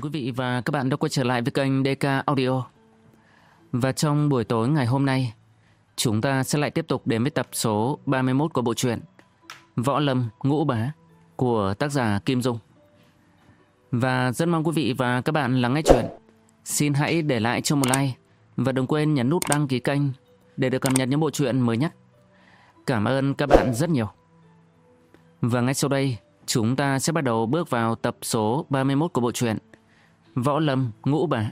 Mừng quý vị và các bạn đã quay trở lại với kênh DK Audio. Và trong buổi tối ngày hôm nay, chúng ta sẽ lại tiếp tục đến với tập số 31 của bộ truyện Võ Lâm Ngũ Bá của tác giả Kim Dung. Và rất mong quý vị và các bạn lắng nghe chuyện. Xin hãy để lại cho một like và đừng quên nhấn nút đăng ký kênh để được cập nhật những bộ truyện mới nhất. Cảm ơn các bạn rất nhiều. Và ngay sau đây, chúng ta sẽ bắt đầu bước vào tập số 31 của bộ truyện Võ Lâm Ngũ Bà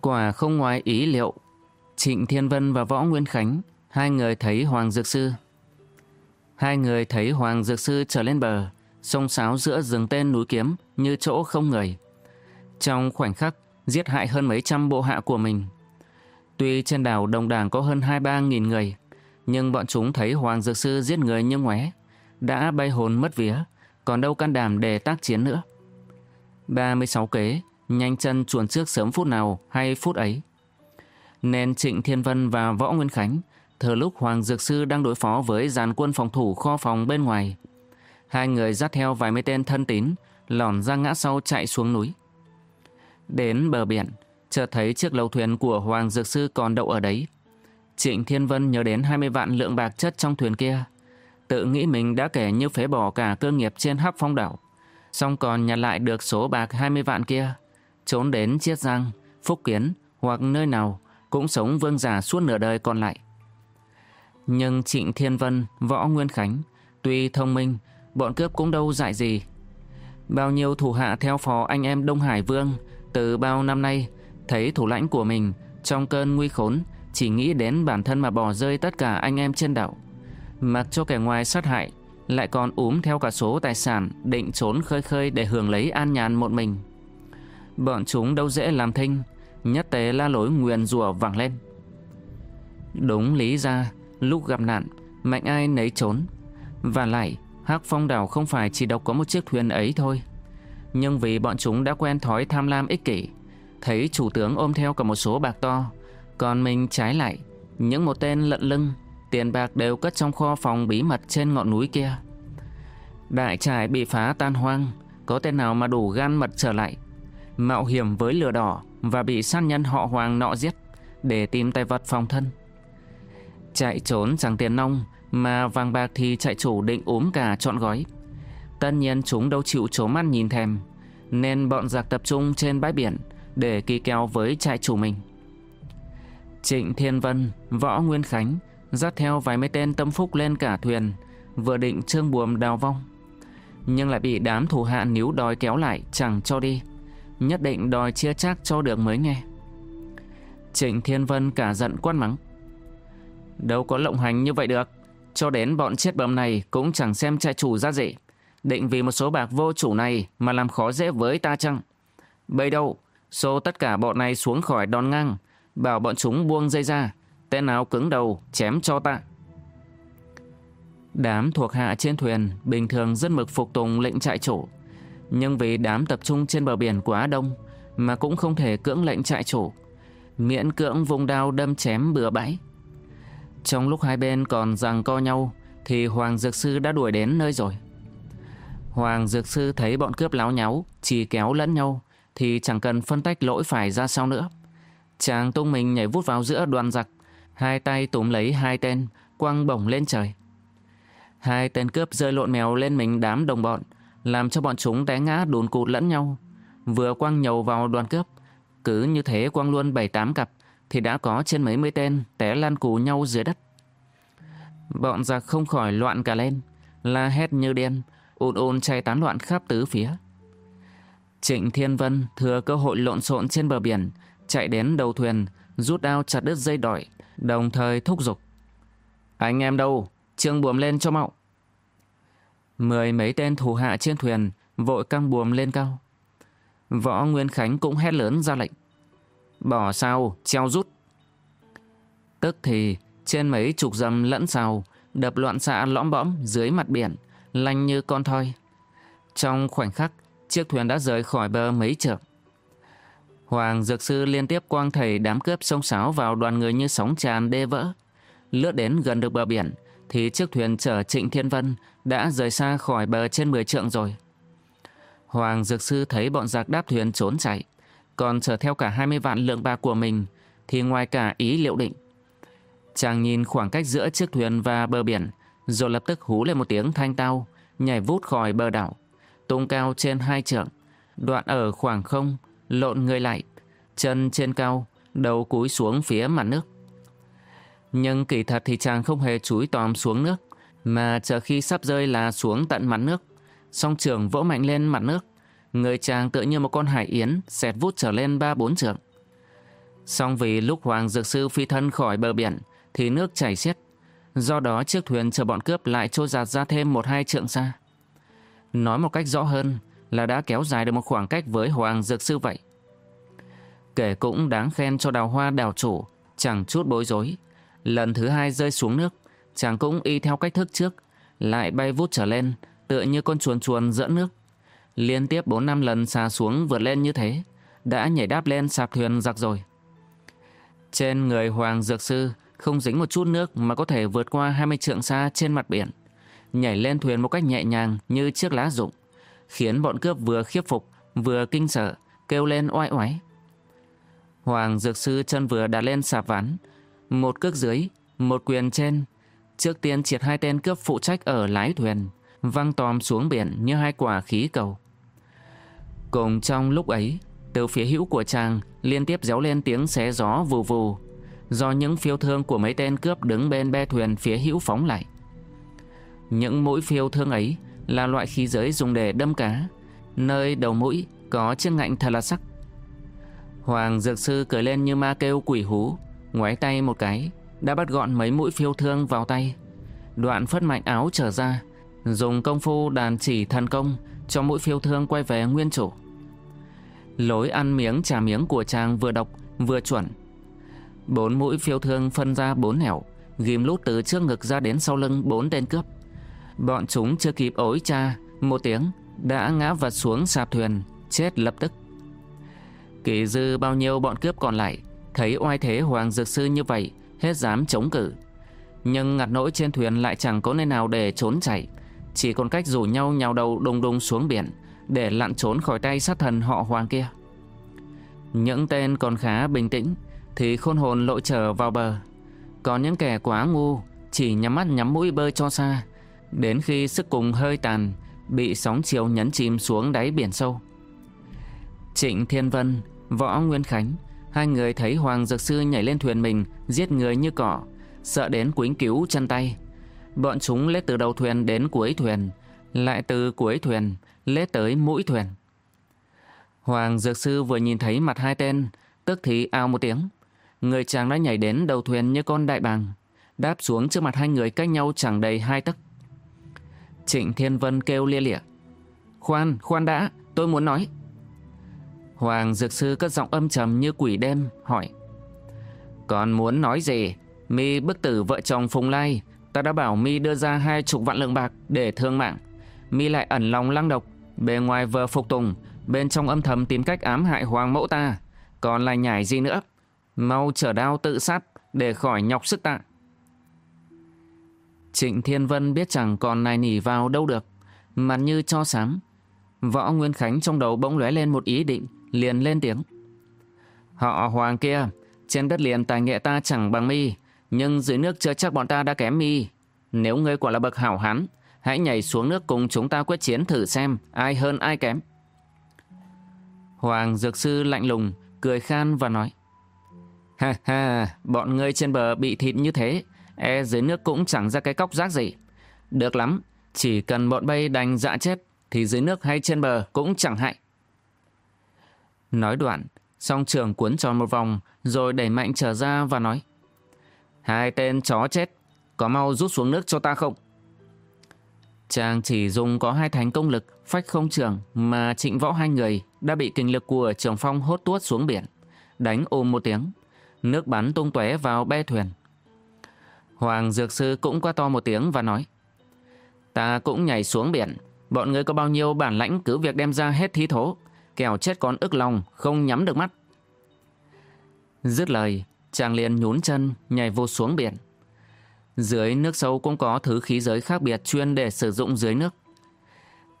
Quả không ngoài ý liệu, Trịnh Thiên Vân và Võ Nguyên Khánh, hai người thấy Hoàng Dược Sư. Hai người thấy Hoàng Dược Sư trở lên bờ, sông sáo giữa rừng tên núi kiếm như chỗ không người. Trong khoảnh khắc, giết hại hơn mấy trăm bộ hạ của mình. Tuy trên đảo Đồng Đảng có hơn hai ba nghìn người, nhưng bọn chúng thấy Hoàng Dược Sư giết người như ngoé, đã bay hồn mất vía, còn đâu can đảm để tác chiến nữa. 36 kế, nhanh chân chuồn trước sớm phút nào hay phút ấy. Nên Trịnh Thiên Vân và Võ Nguyên Khánh, thờ lúc Hoàng Dược Sư đang đối phó với dàn quân phòng thủ kho phòng bên ngoài. Hai người dắt theo vài mấy tên thân tín, lòn ra ngã sau chạy xuống núi. Đến bờ biển, chợt thấy chiếc lầu thuyền của Hoàng Dược Sư còn đậu ở đấy. Trịnh Thiên Vân nhớ đến 20 vạn lượng bạc chất trong thuyền kia. Tự nghĩ mình đã kể như phế bỏ cả cơ nghiệp trên hắc phong đảo. Xong còn nhặt lại được số bạc 20 vạn kia trốn đến Chiết Giang, Phúc Kiến hoặc nơi nào cũng sống vương giả suốt nửa đời còn lại. Nhưng Trịnh Thiên Vân, Võ Nguyên Khánh, tuy thông minh, bọn cướp cũng đâu dại gì. Bao nhiêu thủ hạ theo phó anh em Đông Hải Vương từ bao năm nay thấy thủ lãnh của mình trong cơn nguy khốn chỉ nghĩ đến bản thân mà bỏ rơi tất cả anh em trên đảo. Mặc cho kẻ ngoài sát hại, lại còn úm theo cả số tài sản định trốn khơi khơi để hưởng lấy an nhàn một mình. Bọn chúng đâu dễ làm thinh Nhất tế la lối nguyền rủa vẳng lên Đúng lý ra Lúc gặp nạn Mạnh ai nấy trốn Và lại hắc phong đảo không phải chỉ độc có một chiếc thuyền ấy thôi Nhưng vì bọn chúng đã quen thói tham lam ích kỷ, Thấy chủ tướng ôm theo cả một số bạc to, Còn mình trái lại, Những một tên lận lưng, Tiền bạc đều cất trong kho phòng bí mật trên ngọn núi kia Đại trại bị phá tan hoang, Có tên nào mà đủ gan mật trở lại, mạo hiểm với lửa đỏ và bị sát nhân họ Hoàng nọ giết để tìm tài vật phòng thân. Chạy trốn chẳng tiền nông mà vàng bạc thì chạy chủ định ốm cả trọn gói. Tất nhiên chúng đâu chịu trố mắt nhìn thèm nên bọn giặc tập trung trên bãi biển để kỳ kèo với trại chủ mình. Trịnh Thiên Vân, Võ Nguyên Khánh dắt theo vài mấy tên tâm phúc lên cả thuyền vừa định trương buồm đào vong nhưng lại bị đám thủ hạ níu đòi kéo lại chẳng cho đi. Nhất định đòi chia chắc cho được mới nghe Trịnh Thiên Vân cả giận quát mắng Đâu có lộng hành như vậy được cho đến bọn chết bầm này Cũng chẳng xem trai chủ ra gì. Định vì một số bạc vô chủ này Mà làm khó dễ với ta chăng? Bây đâu Xô tất cả bọn này xuống khỏi đòn ngang, Bảo bọn chúng buông dây ra, Tên nào cứng đầu chém cho ta. Đám thuộc hạ trên thuyền Bình thường rất mực phục tùng lệnh trại chủ, nhưng vì đám tập trung trên bờ biển quá đông Mà cũng không thể cưỡng lệnh trại chủ. Miễn cưỡng vùng đao đâm chém bừa bãi. Trong lúc hai bên còn giằng co nhau Thì Hoàng Dược Sư đã đuổi đến nơi rồi Hoàng Dược Sư thấy bọn cướp láo nháo Chỉ kéo lẫn nhau Thì chẳng cần phân tách lỗi phải ra sao nữa Chàng tung mình nhảy vút vào giữa đoàn giặc Hai tay túm lấy hai tên Quăng bổng lên trời Hai tên cướp rơi lộn mèo lên mình đám đồng bọn làm cho bọn chúng té ngã đùn cụt lẫn nhau. Vừa quăng nhầu vào đoàn cướp, cứ như thế quăng luôn 7-8 cặp, thì đã có trên mấy mươi tên té lăn cù nhau dưới đất. Bọn giặc không khỏi loạn cả lên, la hét như điên, ùn ùn chạy tán loạn khắp tứ phía. Trịnh Thiên Vân thừa cơ hội lộn xộn trên bờ biển, chạy đến đầu thuyền, rút đao chặt đứt dây đỏi, đồng thời thúc giục. Anh em đâu? Trương buồm lên cho mạo. Mười mấy tên thủ hạ trên thuyền vội căng buồm lên cao. Võ Nguyên Khánh cũng hét lớn ra lệnh. Bỏ sao, treo rút. Tức thì trên mấy chục dầm lẫn sào đập loạn xạ lõm bõm dưới mặt biển, lanh như con thoi. Trong khoảnh khắc, chiếc thuyền đã rời khỏi bờ mấy trượng. Hoàng Dược Sư liên tiếp quang thầy đám cướp sông sáo vào đoàn người như sóng tràn đê vỡ. Lướt đến gần được bờ biển, thì chiếc thuyền chở Trịnh Thiên Vân đã rời xa khỏi bờ trên 10 trượng rồi. Hoàng Dược Sư thấy bọn giặc đáp thuyền trốn chạy, còn chở theo cả 20 vạn lượng bạc của mình, thì ngoài cả ý liệu định. Chàng nhìn khoảng cách giữa chiếc thuyền và bờ biển, rồi lập tức hú lên một tiếng thanh tao, nhảy vút khỏi bờ đảo, tung cao trên hai trượng, đoạn ở khoảng không, lộn người lại, chân trên cao, đầu cúi xuống phía mặt nước. Nhưng kỳ thật thì chàng không hề chúi tòm xuống nước, mà chờ khi sắp rơi là xuống tận mặt nước. Song trường vỗ mạnh lên mặt nước, người chàng tựa như một con hải yến xẹt vút trở lên ba bốn trượng. Song vì lúc Hoàng Dược Sư phi thân khỏi bờ biển thì nước chảy xiết, do đó chiếc thuyền chờ bọn cướp lại trôi giạt ra thêm một hai trượng xa. Nói một cách rõ hơn là đã kéo dài được một khoảng cách với Hoàng Dược Sư vậy. Kể cũng đáng khen cho đào hoa đào chủ, chẳng chút bối rối. Lần thứ hai rơi xuống nước, chàng cũng y theo cách thức trước, lại bay vút trở lên, tựa như con chuồn chuồn dẫn nước. Liên tiếp 4 năm lần xà xuống vượt lên như thế, đã nhảy đáp lên sạp thuyền giặc rồi. Trên người Hoàng Dược Sư không dính một chút nước mà có thể vượt qua 20 trượng xa trên mặt biển, nhảy lên thuyền một cách nhẹ nhàng như chiếc lá rụng, khiến bọn cướp vừa khiếp phục, vừa kinh sợ, kêu lên oai oái. Hoàng Dược Sư chân vừa đặt lên sạp ván, một cước dưới, một quyền trên, trước tiên triệt hai tên cướp phụ trách ở lái thuyền, văng tòm xuống biển như hai quả khí cầu. Cùng trong lúc ấy, từ phía hữu của chàng liên tiếp réo lên tiếng xé gió vù vù, do những phiêu thương của mấy tên cướp đứng bên be thuyền phía hữu phóng lại. Những mũi phiêu thương ấy là loại khí giới dùng để đâm cá, nơi đầu mũi có chiếc ngạnh thật là sắc. Hoàng Dược Sư cười lên như ma kêu quỷ hú, ngoái tay một cái, đã bắt gọn mấy mũi phiêu thương vào tay. Đoạn phất mạnh áo trở ra, dùng công phu đàn chỉ thần công cho mũi phiêu thương quay về nguyên chủ. Lối ăn miếng trả miếng của chàng vừa độc vừa chuẩn. Bốn mũi phiêu thương phân ra bốn nẻo, ghim lút từ trước ngực ra đến sau lưng bốn tên cướp. Bọn chúng chưa kịp ối cha, một tiếng đã ngã vật xuống sạp thuyền, chết lập tức. Kỳ dư bao nhiêu bọn cướp còn lại, thấy oai thế Hoàng Dược Sư như vậy, hết dám chống cự. Nhưng ngặt nỗi trên thuyền lại chẳng có nơi nào để trốn chạy, chỉ còn cách rủ nhau nhào đầu đùng đùng xuống biển, để lặn trốn khỏi tay sát thần họ Hoàng kia. Những tên còn khá bình tĩnh, thì khôn hồn lội trở vào bờ. Còn những kẻ quá ngu, chỉ nhắm mắt nhắm mũi bơi cho xa, đến khi sức cùng hơi tàn, bị sóng chiều nhấn chìm xuống đáy biển sâu. Trịnh Thiên Vân, Võ Nguyên Khánh, hai người thấy Hoàng Dược Sư nhảy lên thuyền mình, giết người như cỏ, sợ đến quính cứu chân tay. Bọn chúng lết từ đầu thuyền đến cuối thuyền, lại từ cuối thuyền, lết tới mũi thuyền. Hoàng Dược Sư vừa nhìn thấy mặt hai tên, tức thì ao một tiếng. Người chàng đã nhảy đến đầu thuyền như con đại bàng, đáp xuống trước mặt hai người cách nhau chẳng đầy hai tấc. Trịnh Thiên Vân kêu lia lịa. Khoan, khoan đã, tôi muốn nói. Hoàng Dược Sư cất giọng âm trầm như quỷ đêm, hỏi. Còn muốn nói gì? Mi bức tử vợ chồng Phùng Lai, ta đã bảo Mi đưa ra hai chục vạn lượng bạc để thương mạng. Mi lại ẩn lòng lăng độc, bề ngoài vờ phục tùng, bên trong âm thầm tìm cách ám hại hoàng mẫu ta. Còn lại nhảy gì nữa? Mau trở đao tự sát để khỏi nhọc sức tạ. Trịnh Thiên Vân biết chẳng còn này nỉ vào đâu được, mặt như cho sám. Võ Nguyên Khánh trong đầu bỗng lóe lên một ý định, liền lên tiếng. Họ hoàng kia, trên đất liền tài nghệ ta chẳng bằng mi, nhưng dưới nước chưa chắc bọn ta đã kém mi. Nếu ngươi quả là bậc hảo hán, hãy nhảy xuống nước cùng chúng ta quyết chiến thử xem ai hơn ai kém. Hoàng Dược Sư lạnh lùng, cười khan và nói. Ha ha, bọn ngươi trên bờ bị thịt như thế, e dưới nước cũng chẳng ra cái cóc rác gì. Được lắm, chỉ cần bọn bay đành dạ chết, thì dưới nước hay trên bờ cũng chẳng hại. Nói đoạn, song trường cuốn tròn một vòng, rồi đẩy mạnh trở ra và nói. Hai tên chó chết, có mau rút xuống nước cho ta không? Chàng chỉ dùng có hai thành công lực, phách không trường, mà trịnh võ hai người đã bị kinh lực của trường phong hốt tuốt xuống biển. Đánh ôm một tiếng, nước bắn tung tóe vào be thuyền. Hoàng Dược Sư cũng qua to một tiếng và nói Ta cũng nhảy xuống biển Bọn người có bao nhiêu bản lãnh cứ việc đem ra hết thí thố, kẻo chết con ức lòng, không nhắm được mắt. Dứt lời, chàng liền nhún chân, nhảy vô xuống biển. Dưới nước sâu cũng có thứ khí giới khác biệt chuyên để sử dụng dưới nước.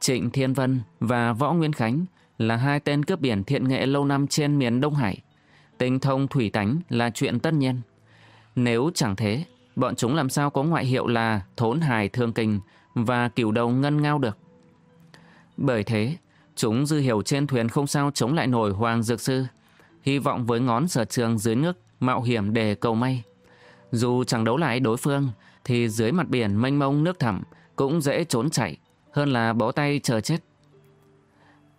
Trịnh Thiên Vân và Võ Nguyên Khánh là hai tên cướp biển thiện nghệ lâu năm trên miền Đông Hải. Tinh thông thủy tánh là chuyện tất nhiên. Nếu chẳng thế, bọn chúng làm sao có ngoại hiệu là thốn hài thương kình và cửu đầu ngân ngao được. Bởi thế, chúng dư hiểu trên thuyền không sao chống lại nổi Hoàng Dược Sư, hy vọng với ngón sở trường dưới nước mạo hiểm để cầu may. Dù chẳng đấu lại đối phương, thì dưới mặt biển mênh mông nước thẳm cũng dễ trốn chạy, hơn là bó tay chờ chết.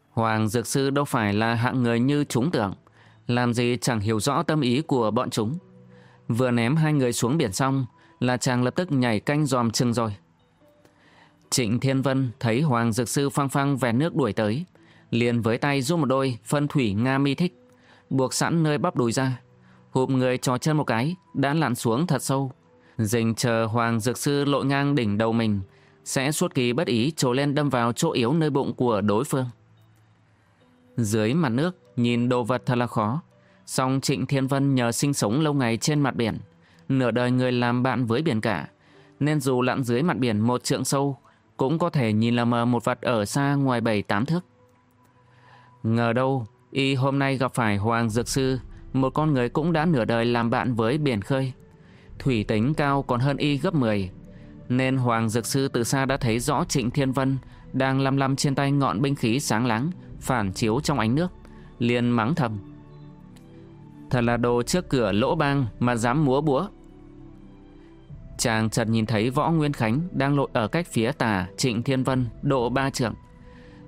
Hoàng Dược Sư đâu phải là hạng người như chúng tưởng, làm gì chẳng hiểu rõ tâm ý của bọn chúng. Vừa ném hai người xuống biển xong là chàng lập tức nhảy canh dòm chừng rồi. Trịnh Thiên Vân thấy Hoàng Dược Sư phăng phăng vẹn nước đuổi tới, liền với tay giúp một đôi phân thủy Nga mi thích, buộc sẵn nơi bắp đùi ra. Hụp người trò chân một cái, đã lặn xuống thật sâu. Dình chờ Hoàng Dược Sư lội ngang đỉnh đầu mình, sẽ suốt kỳ bất ý trồi lên đâm vào chỗ yếu nơi bụng của đối phương. Dưới mặt nước, nhìn đồ vật thật là khó. Song Trịnh Thiên Vân nhờ sinh sống lâu ngày trên mặt biển, nửa đời người làm bạn với biển cả, nên dù lặn dưới mặt biển một trượng sâu, cũng có thể nhìn lờ mờ một vật ở xa ngoài bảy tám thước. Ngờ đâu, y hôm nay gặp phải Hoàng Dược Sư, một con người cũng đã nửa đời làm bạn với biển khơi. Thủy tính cao còn hơn y gấp 10, nên Hoàng Dược Sư từ xa đã thấy rõ Trịnh Thiên Vân đang lăm lăm trên tay ngọn binh khí sáng láng, phản chiếu trong ánh nước, liền mắng thầm. Thật là đồ trước cửa lỗ bang mà dám múa búa. Chàng chợt nhìn thấy Võ Nguyên Khánh đang lội ở cách phía tà Trịnh Thiên Vân độ ba trượng.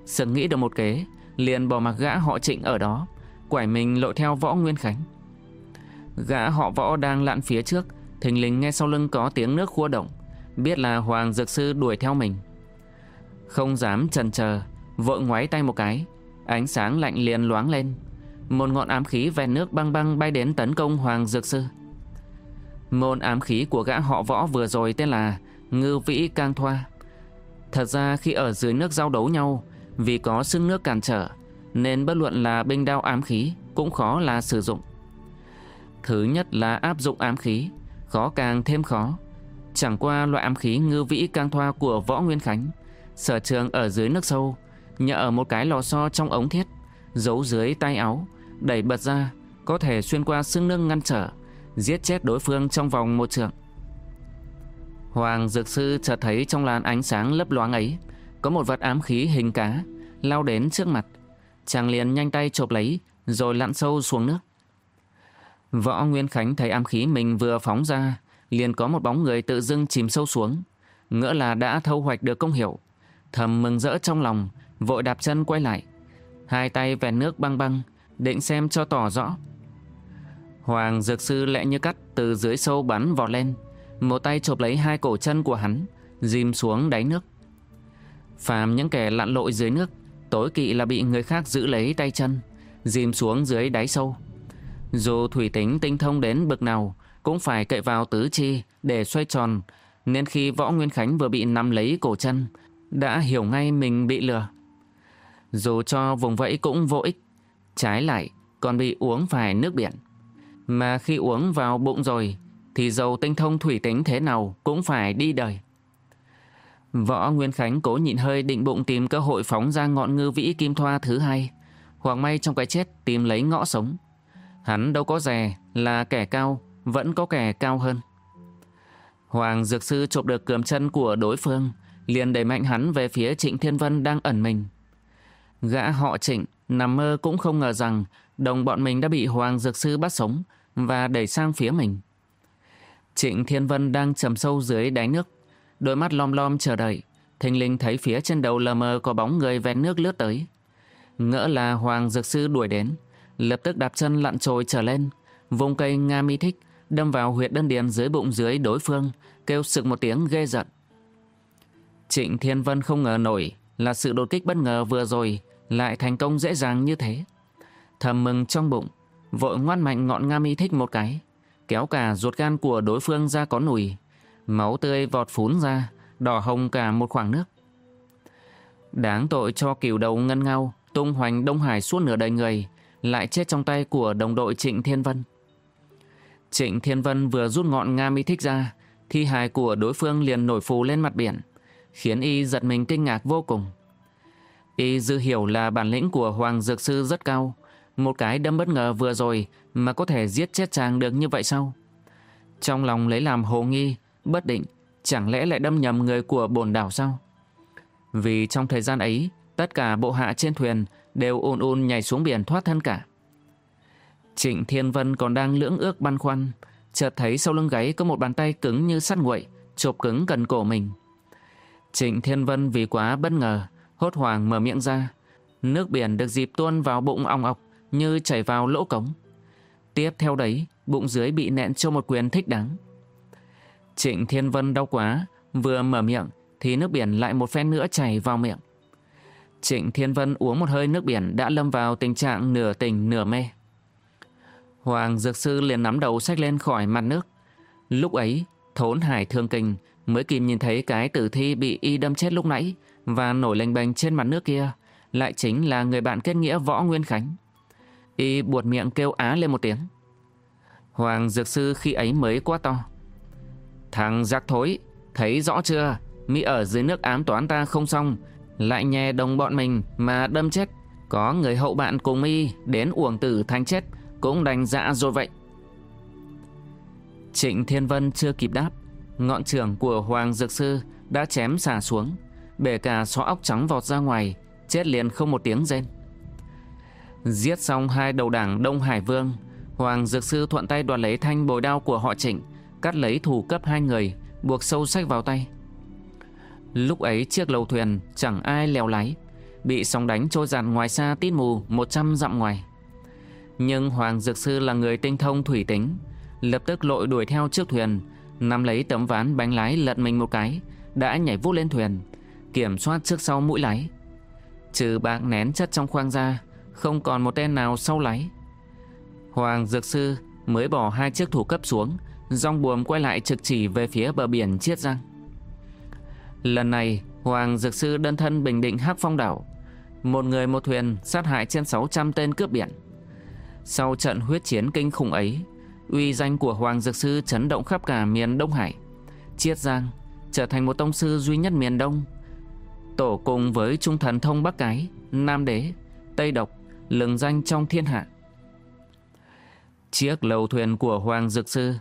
Sừng nghĩ được một kế, liền bỏ mặc gã họ Trịnh ở đó, quải mình lội theo Võ Nguyên Khánh. Gã họ Võ đang lặn phía trước, thình lình nghe sau lưng có tiếng nước khua động, biết là Hoàng Dược Sư đuổi theo mình. Không dám chần chờ, vội ngoái tay một cái, ánh sáng lạnh liền loáng lên. Một ngọn ám khí ven nước băng băng bay đến tấn công Hoàng Dược Sư. Môn ám khí của gã họ võ vừa rồi tên là Ngư Vĩ Cang Thoa. Thật ra khi ở dưới nước giao đấu nhau, vì có sưng nước cản trở, nên bất luận là binh đao ám khí cũng khó là sử dụng. Thứ nhất là áp dụng ám khí, khó càng thêm khó. Chẳng qua loại ám khí ngư vĩ cang thoa của Võ Nguyên Khánh, sở trường ở dưới nước sâu, nhờ ở một cái lò xo trong ống thiết, giấu dưới tay áo, đẩy bật ra, có thể xuyên qua xương nâng ngăn trở, giết chết đối phương trong vòng một trường. Hoàng Dược Sư chợt thấy trong làn ánh sáng lấp loáng ấy, có một vật ám khí hình cá, lao đến trước mặt. Chàng liền nhanh tay chộp lấy, rồi lặn sâu xuống nước. Võ Nguyên Khánh thấy ám khí mình vừa phóng ra, liền có một bóng người tự dưng chìm sâu xuống, ngỡ là đã thâu hoạch được công hiệu. Thầm mừng rỡ trong lòng, vội đạp chân quay lại. Hai tay vẹn nước băng băng, định xem cho tỏ rõ. Hoàng Dược Sư lẹ như cắt từ dưới sâu bắn vọt lên, một tay chộp lấy hai cổ chân của hắn, dìm xuống đáy nước. Phàm những kẻ lặn lội dưới nước, tối kỵ là bị người khác giữ lấy tay chân, dìm xuống dưới đáy sâu. Dù thủy tính tinh thông đến bực nào, cũng phải cậy vào tứ chi để xoay tròn, nên khi Võ Nguyên Khánh vừa bị nắm lấy cổ chân, đã hiểu ngay mình bị lừa. Dù cho vùng vẫy cũng vô ích, trái lại còn bị uống phải nước biển. Mà khi uống vào bụng rồi, thì dầu tinh thông thủy tính thế nào cũng phải đi đời. Võ Nguyên Khánh cố nhịn hơi định bụng tìm cơ hội phóng ra ngọn ngư vĩ kim thoa thứ hai, hoặc may trong cái chết tìm lấy ngõ sống. Hắn đâu có rè là kẻ cao, vẫn có kẻ cao hơn. Hoàng Dược Sư chụp được cườm chân của đối phương, liền đẩy mạnh hắn về phía Trịnh Thiên Vân đang ẩn mình. Gã họ Trịnh nằm mơ cũng không ngờ rằng đồng bọn mình đã bị Hoàng Dược Sư bắt sống và đẩy sang phía mình. Trịnh Thiên Vân đang trầm sâu dưới đáy nước, đôi mắt lom lom chờ đợi, thình linh thấy phía trên đầu lờ mờ có bóng người ven nước lướt tới. Ngỡ là Hoàng Dược Sư đuổi đến, lập tức đạp chân lặn trồi trở lên, vùng cây Nga mi thích, đâm vào huyệt đơn điền dưới bụng dưới đối phương, kêu sực một tiếng ghê giận. Trịnh Thiên Vân không ngờ nổi là sự đột kích bất ngờ vừa rồi lại thành công dễ dàng như thế. Thầm mừng trong bụng, vội ngoan mạnh ngọn Nga mi thích một cái, kéo cả ruột gan của đối phương ra có nùi, máu tươi vọt phún ra, đỏ hồng cả một khoảng nước. Đáng tội cho cửu đầu ngân ngao, tung hoành Đông Hải suốt nửa đời người, lại chết trong tay của đồng đội Trịnh Thiên Vân. Trịnh Thiên Vân vừa rút ngọn Nga mi thích ra, thi hài của đối phương liền nổi phù lên mặt biển, khiến y giật mình kinh ngạc vô cùng. Y dự hiểu là bản lĩnh của Hoàng Dược Sư rất cao, một cái đâm bất ngờ vừa rồi mà có thể giết chết chàng được như vậy sao? Trong lòng lấy làm hồ nghi, bất định, chẳng lẽ lại đâm nhầm người của bồn đảo sao? Vì trong thời gian ấy, tất cả bộ hạ trên thuyền đều ôn ôn nhảy xuống biển thoát thân cả. Trịnh Thiên Vân còn đang lưỡng ước băn khoăn, chợt thấy sau lưng gáy có một bàn tay cứng như sắt nguội, chộp cứng gần cổ mình. Trịnh Thiên Vân vì quá bất ngờ, hốt hoảng mở miệng ra. Nước biển được dịp tuôn vào bụng ong ọc như chảy vào lỗ cống. Tiếp theo đấy, bụng dưới bị nẹn cho một quyền thích đáng. Trịnh Thiên Vân đau quá, vừa mở miệng thì nước biển lại một phen nữa chảy vào miệng. Trịnh Thiên Vân uống một hơi nước biển đã lâm vào tình trạng nửa tỉnh nửa mê. Hoàng Dược Sư liền nắm đầu sách lên khỏi mặt nước. Lúc ấy, thốn hải thương kinh mới kìm nhìn thấy cái tử thi bị y đâm chết lúc nãy và nổi lênh bềnh trên mặt nước kia lại chính là người bạn kết nghĩa Võ Nguyên Khánh. Y buột miệng kêu á lên một tiếng. Hoàng Dược Sư khi ấy mới quá to. Thằng giặc thối, thấy rõ chưa? mỹ ở dưới nước ám toán ta không xong, lại nhè đồng bọn mình mà đâm chết. Có người hậu bạn cùng mỹ đến uổng tử thanh chết, cũng đành dạ rồi vậy. Trịnh Thiên Vân chưa kịp đáp, ngọn trường của Hoàng Dược Sư đã chém xả xuống, bể cả xó óc trắng vọt ra ngoài, chết liền không một tiếng rên. Giết xong hai đầu đảng Đông Hải Vương, Hoàng Dược Sư thuận tay đoạt lấy thanh bồi đao của họ Trịnh, cắt lấy thủ cấp hai người, buộc sâu sách vào tay. Lúc ấy chiếc lầu thuyền chẳng ai leo lái, bị sóng đánh trôi dàn ngoài xa tít mù 100 dặm ngoài. Nhưng Hoàng Dược Sư là người tinh thông thủy tính, lập tức lội đuổi theo chiếc thuyền, nắm lấy tấm ván bánh lái lật mình một cái, đã nhảy vút lên thuyền, kiểm soát trước sau mũi lái. Trừ bạc nén chất trong khoang ra, không còn một tên nào sau lái. Hoàng Dược Sư mới bỏ hai chiếc thủ cấp xuống, dòng buồm quay lại trực chỉ về phía bờ biển Chiết Giang. Lần này, Hoàng Dược Sư đơn thân bình định Hắc Phong đảo, một người một thuyền sát hại trên 600 tên cướp biển. Sau trận huyết chiến kinh khủng ấy, uy danh của Hoàng Dược Sư chấn động khắp cả miền Đông Hải. Chiết Giang trở thành một tông sư duy nhất miền Đông. Tổ cùng với Trung Thần Thông Bắc Cái, Nam Đế, Tây Độc, lừng danh trong thiên hạ. Chiếc lầu thuyền của Hoàng Dược Sư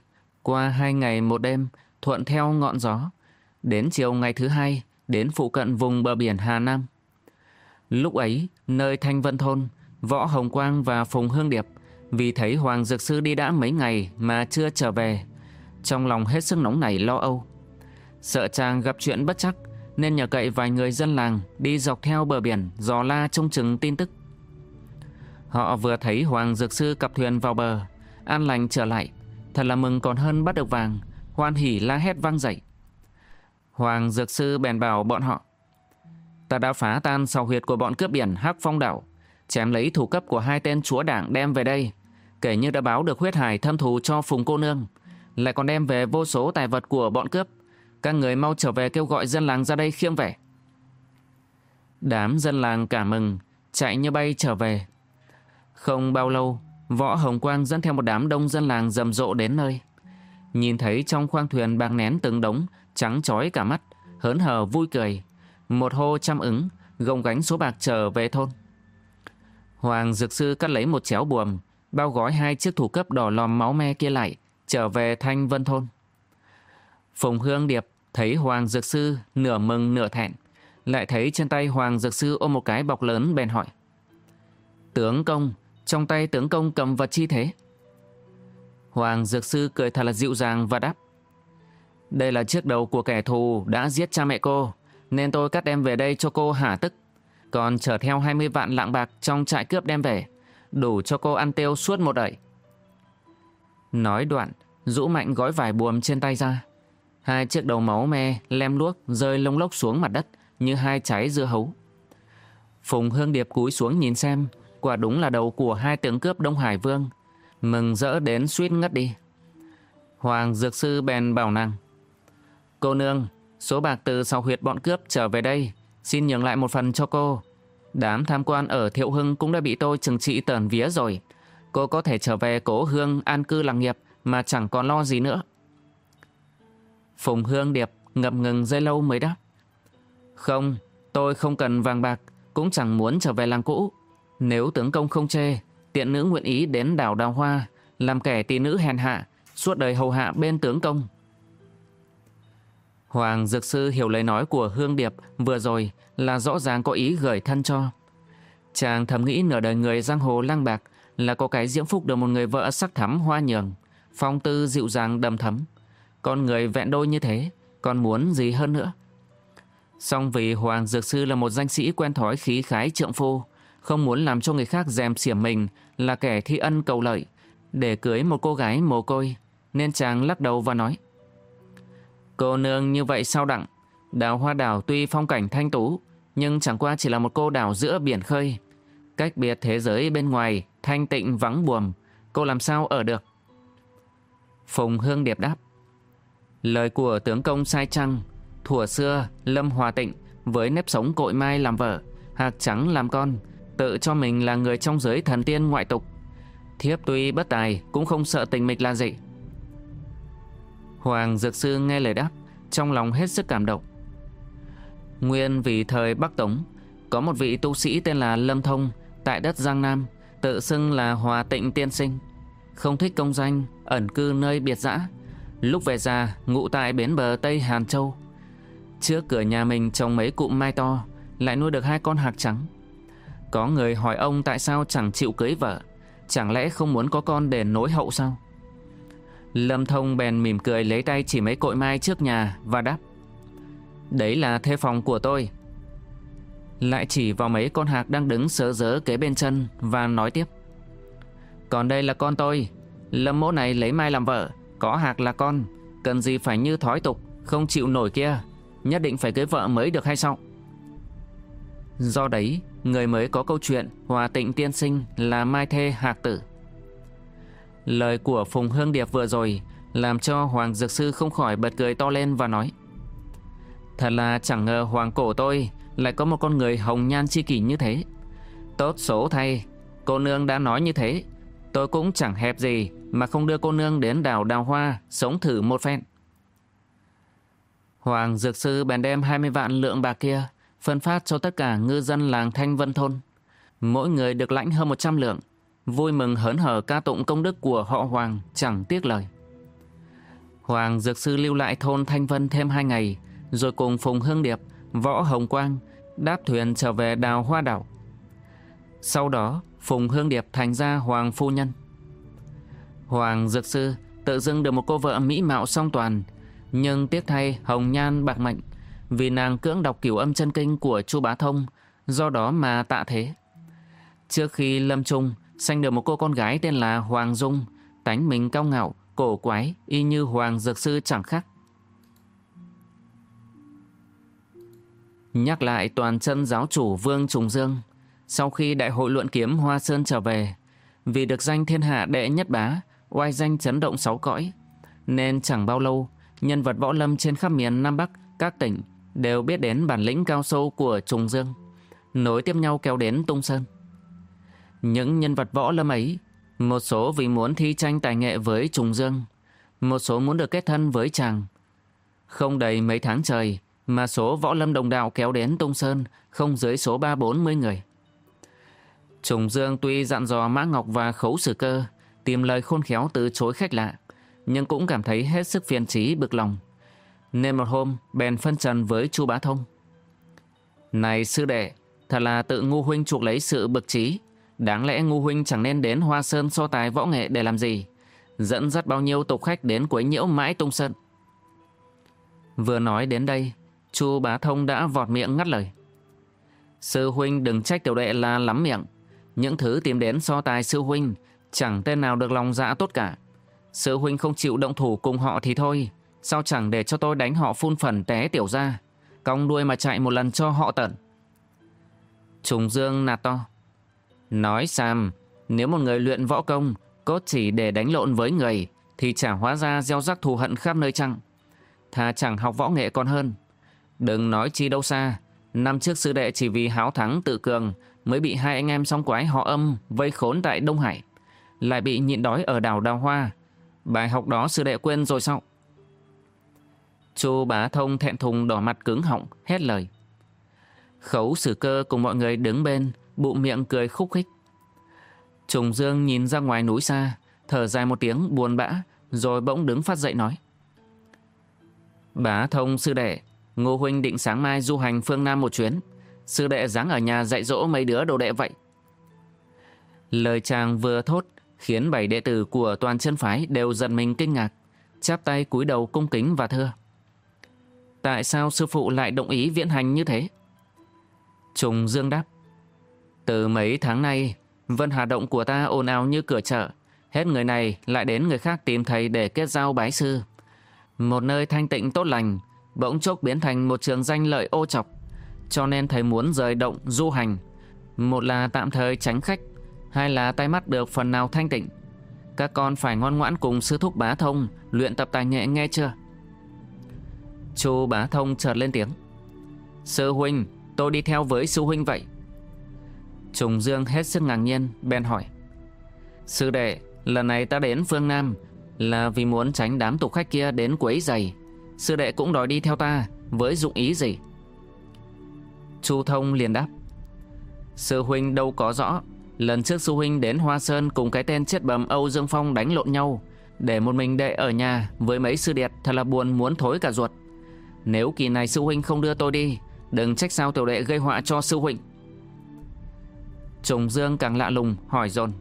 qua hai ngày một đêm thuận theo ngọn gió, đến chiều ngày thứ hai đến phụ cận vùng bờ biển Hà Nam. Lúc ấy, nơi Thanh Vân Thôn, Võ Hồng Quang và Phùng Hương Điệp vì thấy Hoàng Dược Sư đi đã mấy ngày mà chưa trở về, trong lòng hết sức nóng nảy lo âu. Sợ chàng gặp chuyện bất chắc nên nhờ cậy vài người dân làng đi dọc theo bờ biển dò la trông chừng tin tức. Họ vừa thấy Hoàng Dược Sư cặp thuyền vào bờ, an lành trở lại, thật là mừng còn hơn bắt được vàng, hoan hỉ la hét vang dậy. Hoàng Dược Sư bèn bảo bọn họ, ta đã phá tan sào huyệt của bọn cướp biển Hắc Phong Đảo, chém lấy thủ cấp của hai tên chúa đảng đem về đây, kể như đã báo được huyết hải thâm thù cho Phùng cô nương, lại còn đem về vô số tài vật của bọn cướp. Các người mau trở về kêu gọi dân làng ra đây khiêng vẻ. Đám dân làng cả mừng, chạy như bay trở về. Không bao lâu, Võ Hồng Quang dẫn theo một đám đông dân làng rầm rộ đến nơi. Nhìn thấy trong khoang thuyền bạc nén từng đống, trắng chói cả mắt, hớn hở vui cười. Một hô trăm ứng, gồng gánh số bạc trở về thôn. Hoàng Dược Sư cắt lấy một chéo buồm, bao gói hai chiếc thủ cấp đỏ lòm máu me kia lại, trở về Thanh Vân Thôn. Phùng Hương Điệp thấy Hoàng Dược Sư nửa mừng nửa thẹn, lại thấy trên tay Hoàng Dược Sư ôm một cái bọc lớn bèn hỏi. Tướng công, trong tay tướng công cầm vật chi thế? Hoàng Dược Sư cười thật là dịu dàng và đáp. Đây là chiếc đầu của kẻ thù đã giết cha mẹ cô, nên tôi cắt đem về đây cho cô hả tức. Còn chở theo 20 vạn lạng bạc trong trại cướp đem về, đủ cho cô ăn tiêu suốt một đẩy. Nói đoạn, rũ mạnh gói vải buồm trên tay ra. Hai chiếc đầu máu me lem luốc rơi lông lốc xuống mặt đất như hai trái dưa hấu. Phùng Hương Điệp cúi xuống nhìn xem, quả đúng là đầu của hai tướng cướp Đông Hải Vương. Mừng rỡ đến suýt ngất đi. Hoàng Dược Sư bèn bảo nàng. Cô nương, số bạc từ sau huyệt bọn cướp trở về đây, Xin nhường lại một phần cho cô. Đám tham quan ở Thiệu Hưng cũng đã bị tôi trừng trị tờn vía rồi. Cô có thể trở về cố hương an cư lạc nghiệp mà chẳng còn lo gì nữa. Phùng Hương Điệp ngập ngừng dây lâu mới đáp. Không, tôi không cần vàng bạc, cũng chẳng muốn trở về làng cũ. Nếu tướng công không chê, tiện nữ nguyện ý đến đảo Đào Hoa, làm kẻ tỷ nữ hèn hạ, suốt đời hầu hạ bên tướng công. Hoàng Dược Sư hiểu lời nói của Hương Điệp vừa rồi là rõ ràng có ý gửi thân cho. Chàng thầm nghĩ nửa đời người giang hồ lang bạc là có cái diễm phúc được một người vợ sắc thắm hoa nhường, phong tư dịu dàng đầm thấm. Con người vẹn đôi như thế, còn muốn gì hơn nữa. Song vì Hoàng Dược Sư là một danh sĩ quen thói khí khái trượng phu, không muốn làm cho người khác dèm xiểm mình là kẻ thi ân cầu lợi, để cưới một cô gái mồ côi, nên chàng lắc đầu và nói. Cô nương như vậy sao đặng? đào Hoa Đảo tuy phong cảnh thanh tú, nhưng chẳng qua chỉ là một cô đảo giữa biển khơi. Cách biệt thế giới bên ngoài, thanh tịnh vắng buồm, cô làm sao ở được? Phùng Hương Điệp đáp. Lời của tướng công sai chăng, thuở xưa Lâm Hòa Tịnh với nếp sống cội mai làm vợ, hạc trắng làm con, tự cho mình là người trong giới thần tiên ngoại tục. Thiếp tuy bất tài cũng không sợ tình mịch là gì. Hoàng Dược Sư nghe lời đáp, trong lòng hết sức cảm động. Nguyên vì thời Bắc Tống, có một vị tu sĩ tên là Lâm Thông tại đất Giang Nam, tự xưng là Hòa Tịnh Tiên Sinh. Không thích công danh, ẩn cư nơi biệt dã. Lúc về già, ngụ tại bến bờ Tây Hàn Châu. Trước cửa nhà mình trồng mấy cụm mai to, lại nuôi được hai con hạc trắng. Có người hỏi ông tại sao chẳng chịu cưới vợ, chẳng lẽ không muốn có con để nối hậu sao? Lâm Thông bèn mỉm cười lấy tay chỉ mấy cội mai trước nhà và đáp. Đấy là thê phòng của tôi. Lại chỉ vào mấy con hạc đang đứng sớ dớ kế bên chân và nói tiếp. Còn đây là con tôi. Lâm mỗ này lấy mai làm vợ, có hạc là con. Cần gì phải như thói tục, không chịu nổi kia. Nhất định phải cưới vợ mới được hay sao? Do đấy, người mới có câu chuyện Hòa tịnh tiên sinh là mai thê hạc tử. Lời của Phùng Hương Điệp vừa rồi làm cho Hoàng Dược Sư không khỏi bật cười to lên và nói Thật là chẳng ngờ Hoàng Cổ tôi lại có một con người hồng nhan chi kỷ như thế. Tốt số thay, cô nương đã nói như thế. Tôi cũng chẳng hẹp gì mà không đưa cô nương đến đảo đào hoa sống thử một phen. Hoàng Dược Sư bèn đem 20 vạn lượng bạc kia phân phát cho tất cả ngư dân làng Thanh Vân Thôn. Mỗi người được lãnh hơn 100 lượng vui mừng hớn hở ca tụng công đức của họ Hoàng chẳng tiếc lời. Hoàng Dược Sư lưu lại thôn Thanh Vân thêm hai ngày, rồi cùng Phùng Hương Điệp, Võ Hồng Quang đáp thuyền trở về đào hoa đảo. Sau đó, Phùng Hương Điệp thành ra Hoàng Phu Nhân. Hoàng Dược Sư tự dưng được một cô vợ mỹ mạo song toàn, nhưng tiếc thay hồng nhan bạc mệnh vì nàng cưỡng đọc kiểu âm chân kinh của Chu Bá Thông, do đó mà tạ thế. Trước khi lâm trung, sanh được một cô con gái tên là Hoàng Dung, tánh mình cao ngạo, cổ quái, y như Hoàng Dược Sư chẳng khác. Nhắc lại toàn chân giáo chủ Vương Trùng Dương, sau khi đại hội luận kiếm Hoa Sơn trở về, vì được danh thiên hạ đệ nhất bá, oai danh chấn động sáu cõi, nên chẳng bao lâu, nhân vật võ lâm trên khắp miền Nam Bắc, các tỉnh đều biết đến bản lĩnh cao sâu của Trùng Dương, nối tiếp nhau kéo đến Tung Sơn. Những nhân vật võ lâm ấy, một số vì muốn thi tranh tài nghệ với Trùng Dương, một số muốn được kết thân với chàng. Không đầy mấy tháng trời mà số võ lâm đồng đạo kéo đến Tung Sơn không dưới số ba bốn mươi người. Trùng Dương tuy dặn dò Mã Ngọc và Khấu Sử Cơ tìm lời khôn khéo từ chối khách lạ, nhưng cũng cảm thấy hết sức phiền trí bực lòng. Nên một hôm bèn phân trần với Chu Bá Thông. Này sư đệ, thật là tự ngu huynh chuộc lấy sự bực trí Đáng lẽ ngu huynh chẳng nên đến Hoa Sơn so tài võ nghệ để làm gì? Dẫn dắt bao nhiêu tục khách đến quấy nhiễu mãi tung sơn? Vừa nói đến đây, Chu Bá Thông đã vọt miệng ngắt lời. Sư huynh đừng trách tiểu đệ là lắm miệng. Những thứ tìm đến so tài sư huynh Chẳng tên nào được lòng dạ tốt cả. Sư huynh không chịu động thủ cùng họ thì thôi. Sao chẳng để cho tôi đánh họ phun phần té tiểu ra? Cong đuôi mà chạy một lần cho họ tận. Trùng Dương nạt to. Nói Sam, nếu một người luyện võ công, cốt chỉ để đánh lộn với người, thì chả hóa ra gieo rắc thù hận khắp nơi chăng? Thà chẳng học võ nghệ còn hơn. Đừng nói chi đâu xa, Năm trước sư đệ chỉ vì háo thắng tự cường mới bị hai anh em song quái họ âm vây khốn tại Đông Hải. Lại bị nhịn đói ở đảo Đào Hoa. Bài học đó sư đệ quên rồi sao? Chu bá thông thẹn thùng đỏ mặt cứng họng, hét lời. Khấu sử cơ cùng mọi người đứng bên, bụng miệng cười khúc khích. Trùng Dương nhìn ra ngoài núi xa, thở dài một tiếng buồn bã, rồi bỗng đứng phát dậy nói. Bá thông sư đệ, Ngô Huynh định sáng mai du hành phương Nam một chuyến. Sư đệ dáng ở nhà dạy dỗ mấy đứa đồ đệ vậy. Lời chàng vừa thốt khiến bảy đệ tử của toàn chân phái đều giật mình kinh ngạc, chắp tay cúi đầu cung kính và thưa. Tại sao sư phụ lại đồng ý viễn hành như thế? Trùng Dương đáp. Từ mấy tháng nay, Vân Hà Động của ta ồn ào như cửa chợ. Hết người này lại đến người khác tìm thầy để kết giao bái sư. Một nơi thanh tịnh tốt lành, bỗng chốc biến thành một trường danh lợi ô chọc. Cho nên thầy muốn rời động du hành. Một là tạm thời tránh khách, hai là tay mắt được phần nào thanh tịnh. Các con phải ngoan ngoãn cùng sư thúc bá thông, luyện tập tài nghệ nghe chưa? Chu bá thông chợt lên tiếng. Sư huynh, tôi đi theo với sư huynh vậy. Trùng Dương hết sức ngạc nhiên, bèn hỏi. Sư đệ, lần này ta đến phương Nam là vì muốn tránh đám tục khách kia đến quấy giày. Sư đệ cũng đòi đi theo ta, với dụng ý gì? Chu Thông liền đáp. Sư huynh đâu có rõ. Lần trước sư huynh đến Hoa Sơn cùng cái tên chết bầm Âu Dương Phong đánh lộn nhau. Để một mình đệ ở nhà với mấy sư điệt thật là buồn muốn thối cả ruột. Nếu kỳ này sư huynh không đưa tôi đi, đừng trách sao tiểu đệ gây họa cho sư huynh. Trùng Dương càng lạ lùng hỏi dồn.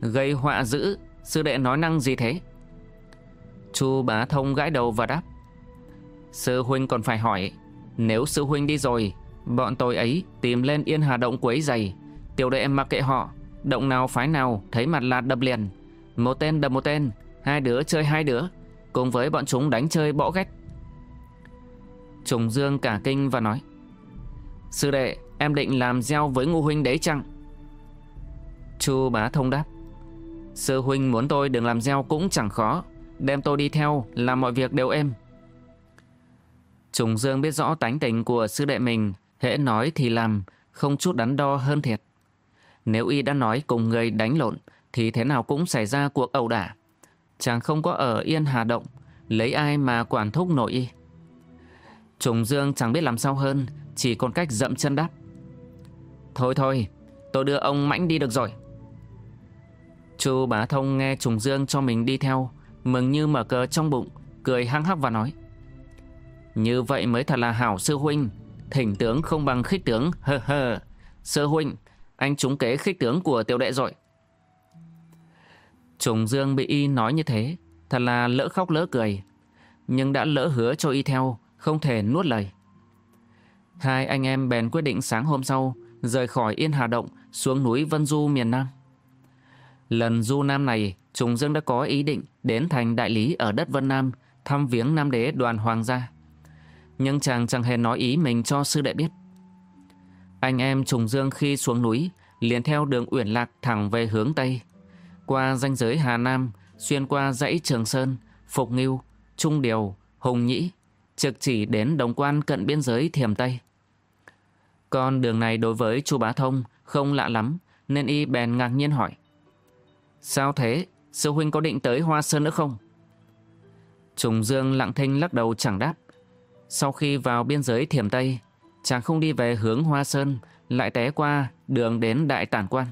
Gây họa dữ, Sư đệ nói năng gì thế? Chu bá thông gãi đầu và đáp. Sư huynh còn phải hỏi, Nếu sư huynh đi rồi, Bọn tôi ấy tìm lên yên hà động quấy giày. Tiểu đệ mặc kệ họ, Động nào phái nào, thấy mặt là đập liền. Một tên đập một tên, Hai đứa chơi hai đứa, Cùng với bọn chúng đánh chơi bỏ ghét. Trùng Dương cả kinh và nói, Sư đệ Em định làm gieo với ngu huynh đấy chăng? Chu bá thông đáp. Sư huynh muốn tôi đừng làm gieo cũng chẳng khó. Đem tôi đi theo, Làm mọi việc đều êm. Trùng Dương biết rõ tánh tình của sư đệ mình, Hễ nói thì làm, Không chút đắn đo hơn thiệt. Nếu y đã nói cùng người đánh lộn, Thì thế nào cũng xảy ra cuộc ẩu đả. Chàng không có ở yên hà động, Lấy ai mà quản thúc nổi y? Trùng Dương chẳng biết làm sao hơn, Chỉ còn cách dậm chân đáp. Thôi thôi, tôi đưa ông Mãnh đi được rồi. Chu Bá Thông nghe Trùng Dương cho mình đi theo, mừng như mở cờ trong bụng, cười hăng hắc và nói. Như vậy mới thật là hảo sư huynh, thỉnh tướng không bằng khích tướng, hơ hơ. Sư huynh, anh trúng kế khích tướng của tiểu đệ rồi. Trùng Dương bị y nói như thế, thật là lỡ khóc lỡ cười. Nhưng đã lỡ hứa cho y theo, không thể nuốt lời. Hai anh em bèn quyết định sáng hôm sau rời khỏi Yên Hà Động xuống núi Vân Du miền Nam. Lần du Nam này, Trùng Dương đã có ý định đến thành đại lý ở đất Vân Nam thăm viếng Nam Đế đoàn Hoàng gia. Nhưng chàng chẳng hề nói ý mình cho sư đệ biết. Anh em Trùng Dương khi xuống núi liền theo đường Uyển Lạc thẳng về hướng Tây. Qua danh giới Hà Nam, xuyên qua dãy Trường Sơn, Phục Nghiêu, Trung Điều, Hùng Nhĩ, trực chỉ đến đồng quan cận biên giới Thiểm Tây. Con đường này đối với chu Bá Thông không lạ lắm, nên y bèn ngạc nhiên hỏi. Sao thế? Sư huynh có định tới Hoa Sơn nữa không? Trùng Dương lặng thinh lắc đầu chẳng đáp. Sau khi vào biên giới Thiểm Tây, chàng không đi về hướng Hoa Sơn, lại té qua đường đến Đại Tản Quan.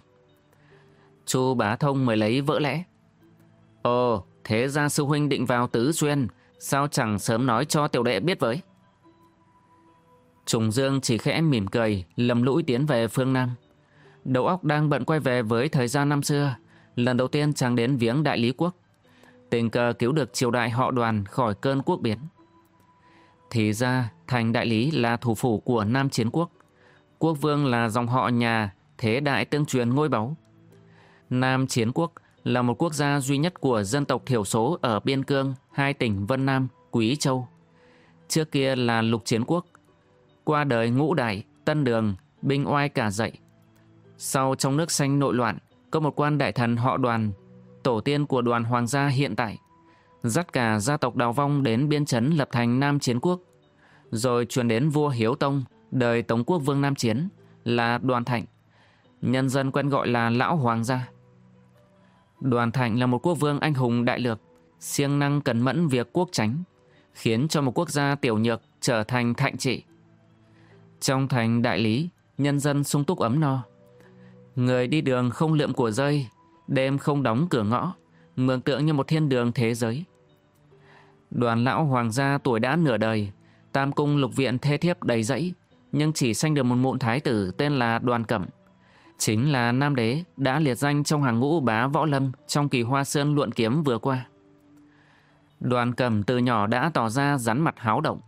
Chu Bá Thông mới lấy vỡ lẽ. Ồ, thế ra sư huynh định vào Tứ Xuyên, sao chẳng sớm nói cho tiểu đệ biết với? Trùng Dương chỉ khẽ mỉm cười, lầm lũi tiến về phương Nam. Đầu óc đang bận quay về với thời gian năm xưa, lần đầu tiên chàng đến viếng đại lý quốc. Tình cờ cứu được triều đại họ đoàn khỏi cơn quốc biến. Thì ra, thành đại lý là thủ phủ của Nam Chiến Quốc. Quốc vương là dòng họ nhà, thế đại tương truyền ngôi báu. Nam Chiến Quốc là một quốc gia duy nhất của dân tộc thiểu số ở biên cương hai tỉnh Vân Nam, Quý Châu. Trước kia là lục chiến quốc, qua đời ngũ đại, tân đường, binh oai cả dậy. Sau trong nước xanh nội loạn, có một quan đại thần họ đoàn, tổ tiên của đoàn hoàng gia hiện tại, dắt cả gia tộc đào vong đến biên chấn lập thành Nam Chiến Quốc, rồi truyền đến vua Hiếu Tông, đời Tống quốc vương Nam Chiến là Đoàn Thạnh, nhân dân quen gọi là Lão Hoàng gia. Đoàn Thạnh là một quốc vương anh hùng đại lược, siêng năng cẩn mẫn việc quốc tránh, khiến cho một quốc gia tiểu nhược trở thành thạnh trị. Trong thành đại lý, nhân dân sung túc ấm no. Người đi đường không lượm của rơi, đêm không đóng cửa ngõ, mường tượng như một thiên đường thế giới. Đoàn lão hoàng gia tuổi đã nửa đời, tam cung lục viện thê thiếp đầy dẫy, nhưng chỉ sanh được một mụn thái tử tên là Đoàn Cẩm. Chính là Nam Đế đã liệt danh trong hàng ngũ bá võ lâm trong kỳ hoa sơn luận kiếm vừa qua. Đoàn Cẩm từ nhỏ đã tỏ ra rắn mặt háo động,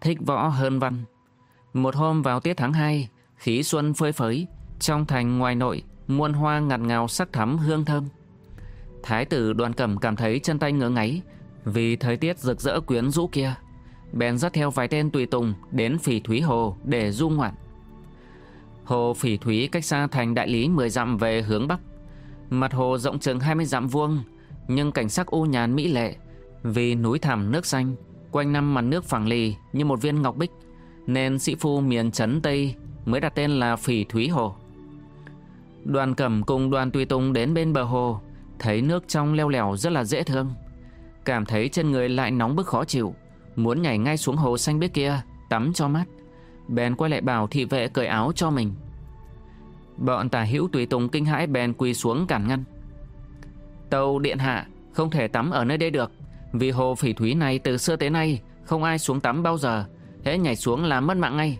thích võ hơn văn. Một hôm vào tiết tháng 2, khí xuân phơi phới, trong thành ngoài nội, muôn hoa ngặt ngào sắc thắm hương thơm. Thái tử đoàn cẩm cảm thấy chân tay ngứa ngáy vì thời tiết rực rỡ quyến rũ kia. Bèn dắt theo vài tên tùy tùng đến phỉ thúy hồ để du ngoạn. Hồ phỉ thúy cách xa thành đại lý 10 dặm về hướng bắc. Mặt hồ rộng chừng 20 dặm vuông, nhưng cảnh sắc u nhàn mỹ lệ vì núi thẳm nước xanh, quanh năm mặt nước phẳng lì như một viên ngọc bích, nên sĩ phu miền trấn Tây mới đặt tên là phỉ thúy hồ. Đoàn cẩm cùng đoàn tùy tùng đến bên bờ hồ, thấy nước trong leo lẻo rất là dễ thương. Cảm thấy chân người lại nóng bức khó chịu, muốn nhảy ngay xuống hồ xanh biếc kia, tắm cho mát. Bèn quay lại bảo thị vệ cởi áo cho mình. Bọn tà hữu tùy tùng kinh hãi bèn quỳ xuống cản ngăn. Tàu điện hạ không thể tắm ở nơi đây được, vì hồ phỉ thúy này từ xưa tới nay không ai xuống tắm bao giờ, thế nhảy xuống là mất mạng ngay.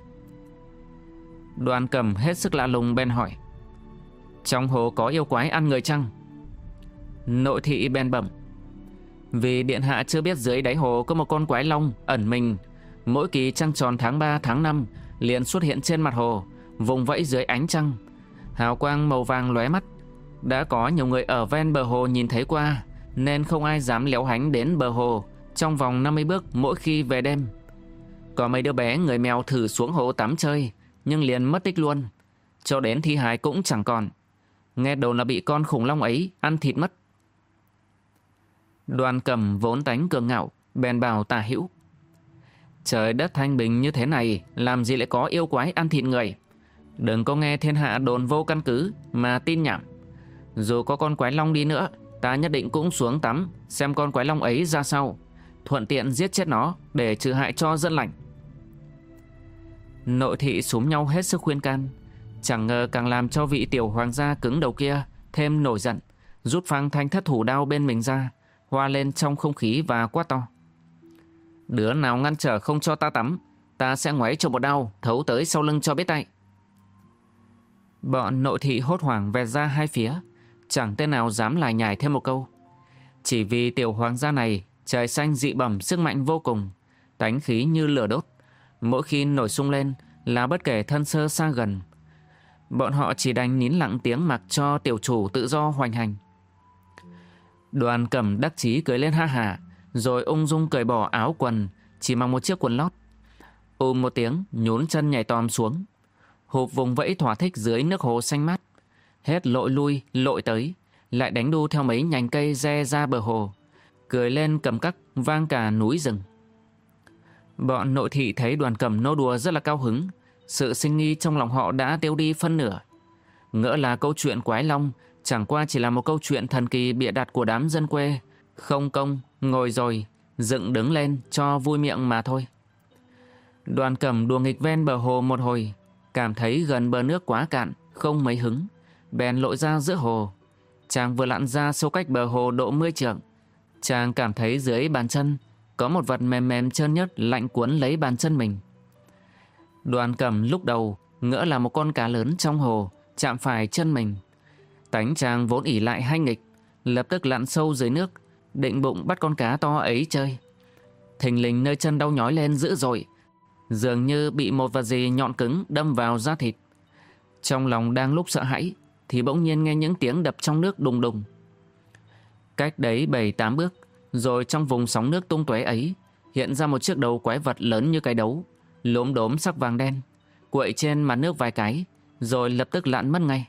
Đoàn cầm hết sức lạ lùng bèn hỏi. Trong hồ có yêu quái ăn người chăng? Nội thị bèn bẩm. Vì điện hạ chưa biết dưới đáy hồ có một con quái long ẩn mình. Mỗi kỳ trăng tròn tháng 3 tháng 5 liền xuất hiện trên mặt hồ, vùng vẫy dưới ánh trăng. Hào quang màu vàng lóe mắt. Đã có nhiều người ở ven bờ hồ nhìn thấy qua, nên không ai dám léo hánh đến bờ hồ trong vòng 50 bước mỗi khi về đêm. Có mấy đứa bé người mèo thử xuống hồ tắm chơi, nhưng liền mất tích luôn. Cho đến thi hài cũng chẳng còn. Nghe đồn là bị con khủng long ấy ăn thịt mất. Đoàn cầm vốn tánh cường ngạo, bèn bào tà hữu. Trời đất thanh bình như thế này, làm gì lại có yêu quái ăn thịt người. Đừng có nghe thiên hạ đồn vô căn cứ mà tin nhảm. Dù có con quái long đi nữa, ta nhất định cũng xuống tắm xem con quái long ấy ra sao. Thuận tiện giết chết nó để trừ hại cho dân lành. Nội thị súng nhau hết sức khuyên can. Chẳng ngờ càng làm cho vị tiểu hoàng gia cứng đầu kia thêm nổi giận, rút phăng thanh thất thủ đao bên mình ra, hoa lên trong không khí và quát to. Đứa nào ngăn trở không cho ta tắm, ta sẽ ngoáy cho một đao, thấu tới sau lưng cho biết tay. Bọn nội thị hốt hoảng vẹt ra hai phía, chẳng tên nào dám lại nhải thêm một câu. Chỉ vì tiểu hoàng gia này trời xanh dị bẩm sức mạnh vô cùng, tánh khí như lửa đốt. Mỗi khi nổi sung lên là bất kể thân sơ xa gần, Bọn họ chỉ đành nín lặng tiếng mặc cho tiểu chủ tự do hoành hành. Đoàn cầm đắc chí cười lên ha hà, rồi ung dung cởi bỏ áo quần, chỉ mặc một chiếc quần lót. Ôm một tiếng, nhún chân nhảy tòm xuống. Hụp vùng vẫy thỏa thích dưới nước hồ xanh mát. Hết lội lui, lội tới, lại đánh đu theo mấy nhành cây re ra bờ hồ. Cười lên cầm cắc, vang cả núi rừng. Bọn nội thị thấy đoàn cầm nô đùa rất là cao hứng, sự sinh nghi trong lòng họ đã tiêu đi phân nửa. Ngỡ là câu chuyện quái long, chẳng qua chỉ là một câu chuyện thần kỳ bịa đặt của đám dân quê. Không công, ngồi rồi, dựng đứng lên cho vui miệng mà thôi. Đoàn cầm đùa nghịch ven bờ hồ một hồi, cảm thấy gần bờ nước quá cạn, không mấy hứng. Bèn lội ra giữa hồ. Chàng vừa lặn ra sâu cách bờ hồ độ mươi trượng. Chàng cảm thấy dưới bàn chân có một vật mềm mềm trơn nhất lạnh cuốn lấy bàn chân mình. Đoàn cầm lúc đầu ngỡ là một con cá lớn trong hồ chạm phải chân mình. Tánh chàng vốn ỉ lại hay nghịch, lập tức lặn sâu dưới nước, định bụng bắt con cá to ấy chơi. Thình lình nơi chân đau nhói lên dữ dội, dường như bị một vật gì nhọn cứng đâm vào da thịt. Trong lòng đang lúc sợ hãi, thì bỗng nhiên nghe những tiếng đập trong nước đùng đùng. Cách đấy bảy tám bước, rồi trong vùng sóng nước tung tóe ấy, hiện ra một chiếc đầu quái vật lớn như cái đấu, lốm đốm sắc vàng đen, quậy trên mặt nước vài cái, rồi lập tức lặn mất ngay.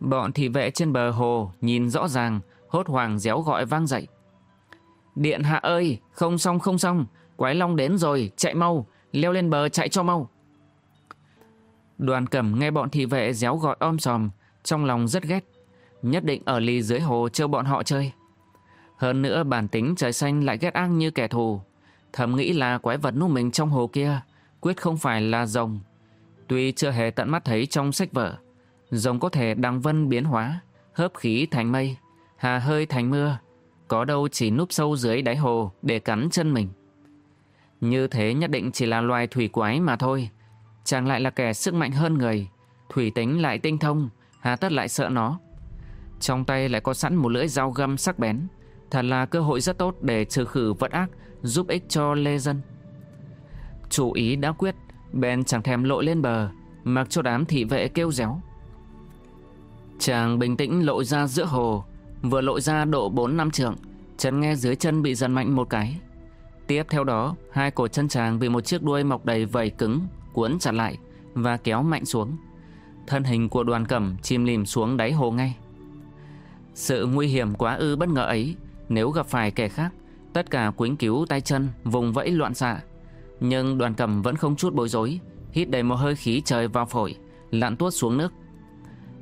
Bọn thị vệ trên bờ hồ nhìn rõ ràng, hốt hoảng réo gọi vang dậy. Điện hạ ơi, không xong không xong, quái long đến rồi, chạy mau, leo lên bờ chạy cho mau. Đoàn cẩm nghe bọn thị vệ réo gọi om sòm, trong lòng rất ghét. Nhất định ở lì dưới hồ cho bọn họ chơi. Hơn nữa bản tính trời xanh lại ghét ác như kẻ thù. Thầm nghĩ là quái vật núp mình trong hồ kia, quyết không phải là rồng. Tuy chưa hề tận mắt thấy trong sách vở, rồng có thể đăng vân biến hóa, hớp khí thành mây, hà hơi thành mưa, có đâu chỉ núp sâu dưới đáy hồ để cắn chân mình. Như thế nhất định chỉ là loài thủy quái mà thôi, chàng lại là kẻ sức mạnh hơn người, thủy tính lại tinh thông, hà tất lại sợ nó. Trong tay lại có sẵn một lưỡi dao găm sắc bén, thật là cơ hội rất tốt để trừ khử vận ác, giúp ích cho lê dân. Chủ ý đã quyết, bèn chẳng thèm lội lên bờ, mặc cho đám thị vệ kêu réo. Chàng bình tĩnh lội ra giữa hồ, vừa lội ra độ 4 năm trượng, chân nghe dưới chân bị giật mạnh một cái. Tiếp theo đó, hai cổ chân chàng bị một chiếc đuôi mọc đầy vầy cứng, cuốn chặt lại và kéo mạnh xuống. Thân hình của đoàn cẩm chìm lìm xuống đáy hồ ngay. Sự nguy hiểm quá ư bất ngờ ấy, nếu gặp phải kẻ khác, tất cả quính cứu tay chân, vùng vẫy loạn xạ. Nhưng đoàn cầm vẫn không chút bối rối, hít đầy một hơi khí trời vào phổi, lặn tuốt xuống nước.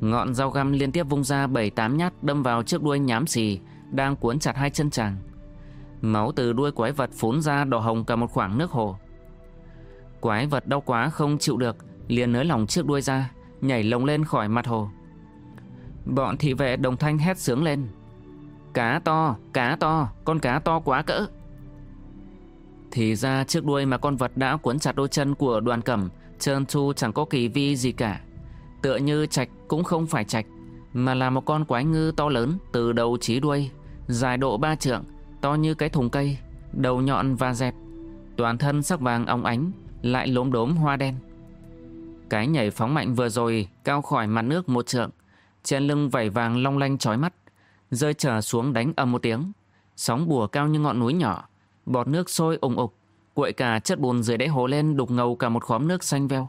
Ngọn dao găm liên tiếp vung ra bảy tám nhát đâm vào chiếc đuôi nhám xì đang cuốn chặt hai chân chàng. Máu từ đuôi quái vật phún ra đỏ hồng cả một khoảng nước hồ. Quái vật đau quá không chịu được, liền nới lỏng chiếc đuôi ra, nhảy lồng lên khỏi mặt hồ. Bọn thị vệ đồng thanh hét sướng lên. Cá to, cá to, con cá to quá cỡ. Thì ra chiếc đuôi mà con vật đã cuốn chặt đôi chân của đoàn cẩm trơn tru chẳng có kỳ vi gì cả. Tựa như trạch cũng không phải trạch, mà là một con quái ngư to lớn từ đầu chí đuôi, dài độ ba trượng, to như cái thùng cây, đầu nhọn và dẹp, toàn thân sắc vàng óng ánh, lại lốm đốm hoa đen. Cái nhảy phóng mạnh vừa rồi cao khỏi mặt nước một trượng, trên lưng vảy vàng long lanh chói mắt, rơi trở xuống đánh ầm một tiếng, sóng bùa cao như ngọn núi nhỏ, bọt nước sôi ủng ục, cuội cả chất bùn dưới đáy hồ lên đục ngầu cả một khóm nước xanh veo.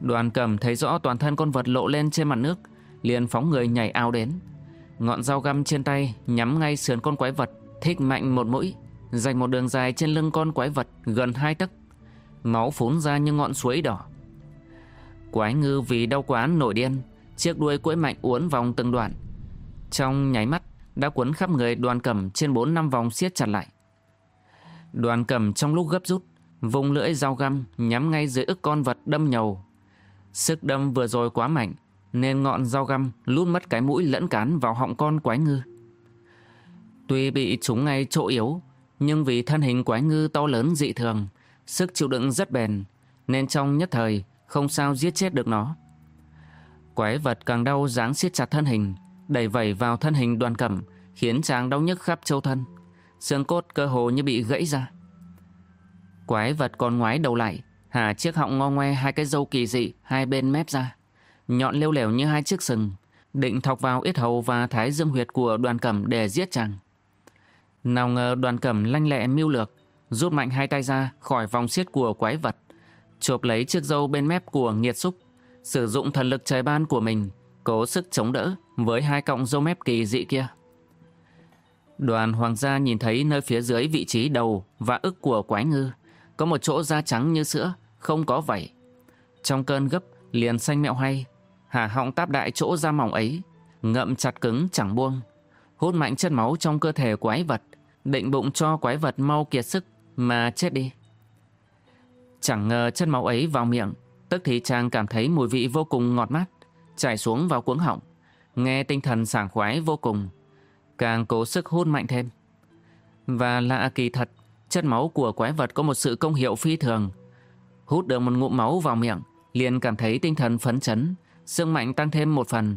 Đoàn cầm thấy rõ toàn thân con vật lộ lên trên mặt nước, liền phóng người nhảy ao đến. Ngọn dao găm trên tay nhắm ngay sườn con quái vật, thích mạnh một mũi, dành một đường dài trên lưng con quái vật gần hai tấc. Máu phún ra như ngọn suối đỏ. Quái ngư vì đau quá nổi điên, chiếc đuôi quẫy mạnh uốn vòng từng đoạn. Trong nháy mắt đã cuốn khắp người đoàn cầm trên bốn năm vòng siết chặt lại. Đoàn cầm trong lúc gấp rút, vùng lưỡi dao găm nhắm ngay dưới ức con vật đâm nhầu. Sức đâm vừa rồi quá mạnh, nên ngọn dao găm lút mất cái mũi lẫn cán vào họng con quái ngư. Tuy bị trúng ngay chỗ yếu, nhưng vì thân hình quái ngư to lớn dị thường, sức chịu đựng rất bền, nên trong nhất thời không sao giết chết được nó. Quái vật càng đau dáng siết chặt thân hình, đẩy vẩy vào thân hình đoàn cẩm, khiến chàng đau nhức khắp châu thân. Xương cốt cơ hồ như bị gãy ra. Quái vật còn ngoái đầu lại, hà chiếc họng ngo ngoe hai cái râu kỳ dị hai bên mép ra. Nhọn lêu lẻo như hai chiếc sừng, định thọc vào yết hầu và thái dương huyệt của đoàn cẩm để giết chàng. Nào ngờ đoàn cẩm lanh lẹ mưu lược, rút mạnh hai tay ra khỏi vòng xiết của quái vật, chộp lấy chiếc râu bên mép của nghiệt xúc, sử dụng thần lực trời ban của mình, cố sức chống đỡ với hai cọng râu mép kỳ dị kia. Đoàn hoàng gia nhìn thấy nơi phía dưới vị trí đầu và ức của quái ngư, có một chỗ da trắng như sữa, không có vảy. Trong cơn gấp, liền xanh mẹo hay, hà họng táp đại chỗ da mỏng ấy, ngậm chặt cứng chẳng buông, hút mạnh chất máu trong cơ thể quái vật, định bụng cho quái vật mau kiệt sức mà chết đi. Chẳng ngờ chất máu ấy vào miệng, tức thì chàng cảm thấy mùi vị vô cùng ngọt mát, chảy xuống vào cuống họng, nghe tinh thần sảng khoái vô cùng, càng cố sức hút mạnh thêm. Và lạ kỳ thật, chất máu của quái vật có một sự công hiệu phi thường. Hút được một ngụm máu vào miệng, liền cảm thấy tinh thần phấn chấn, xương mạnh tăng thêm một phần.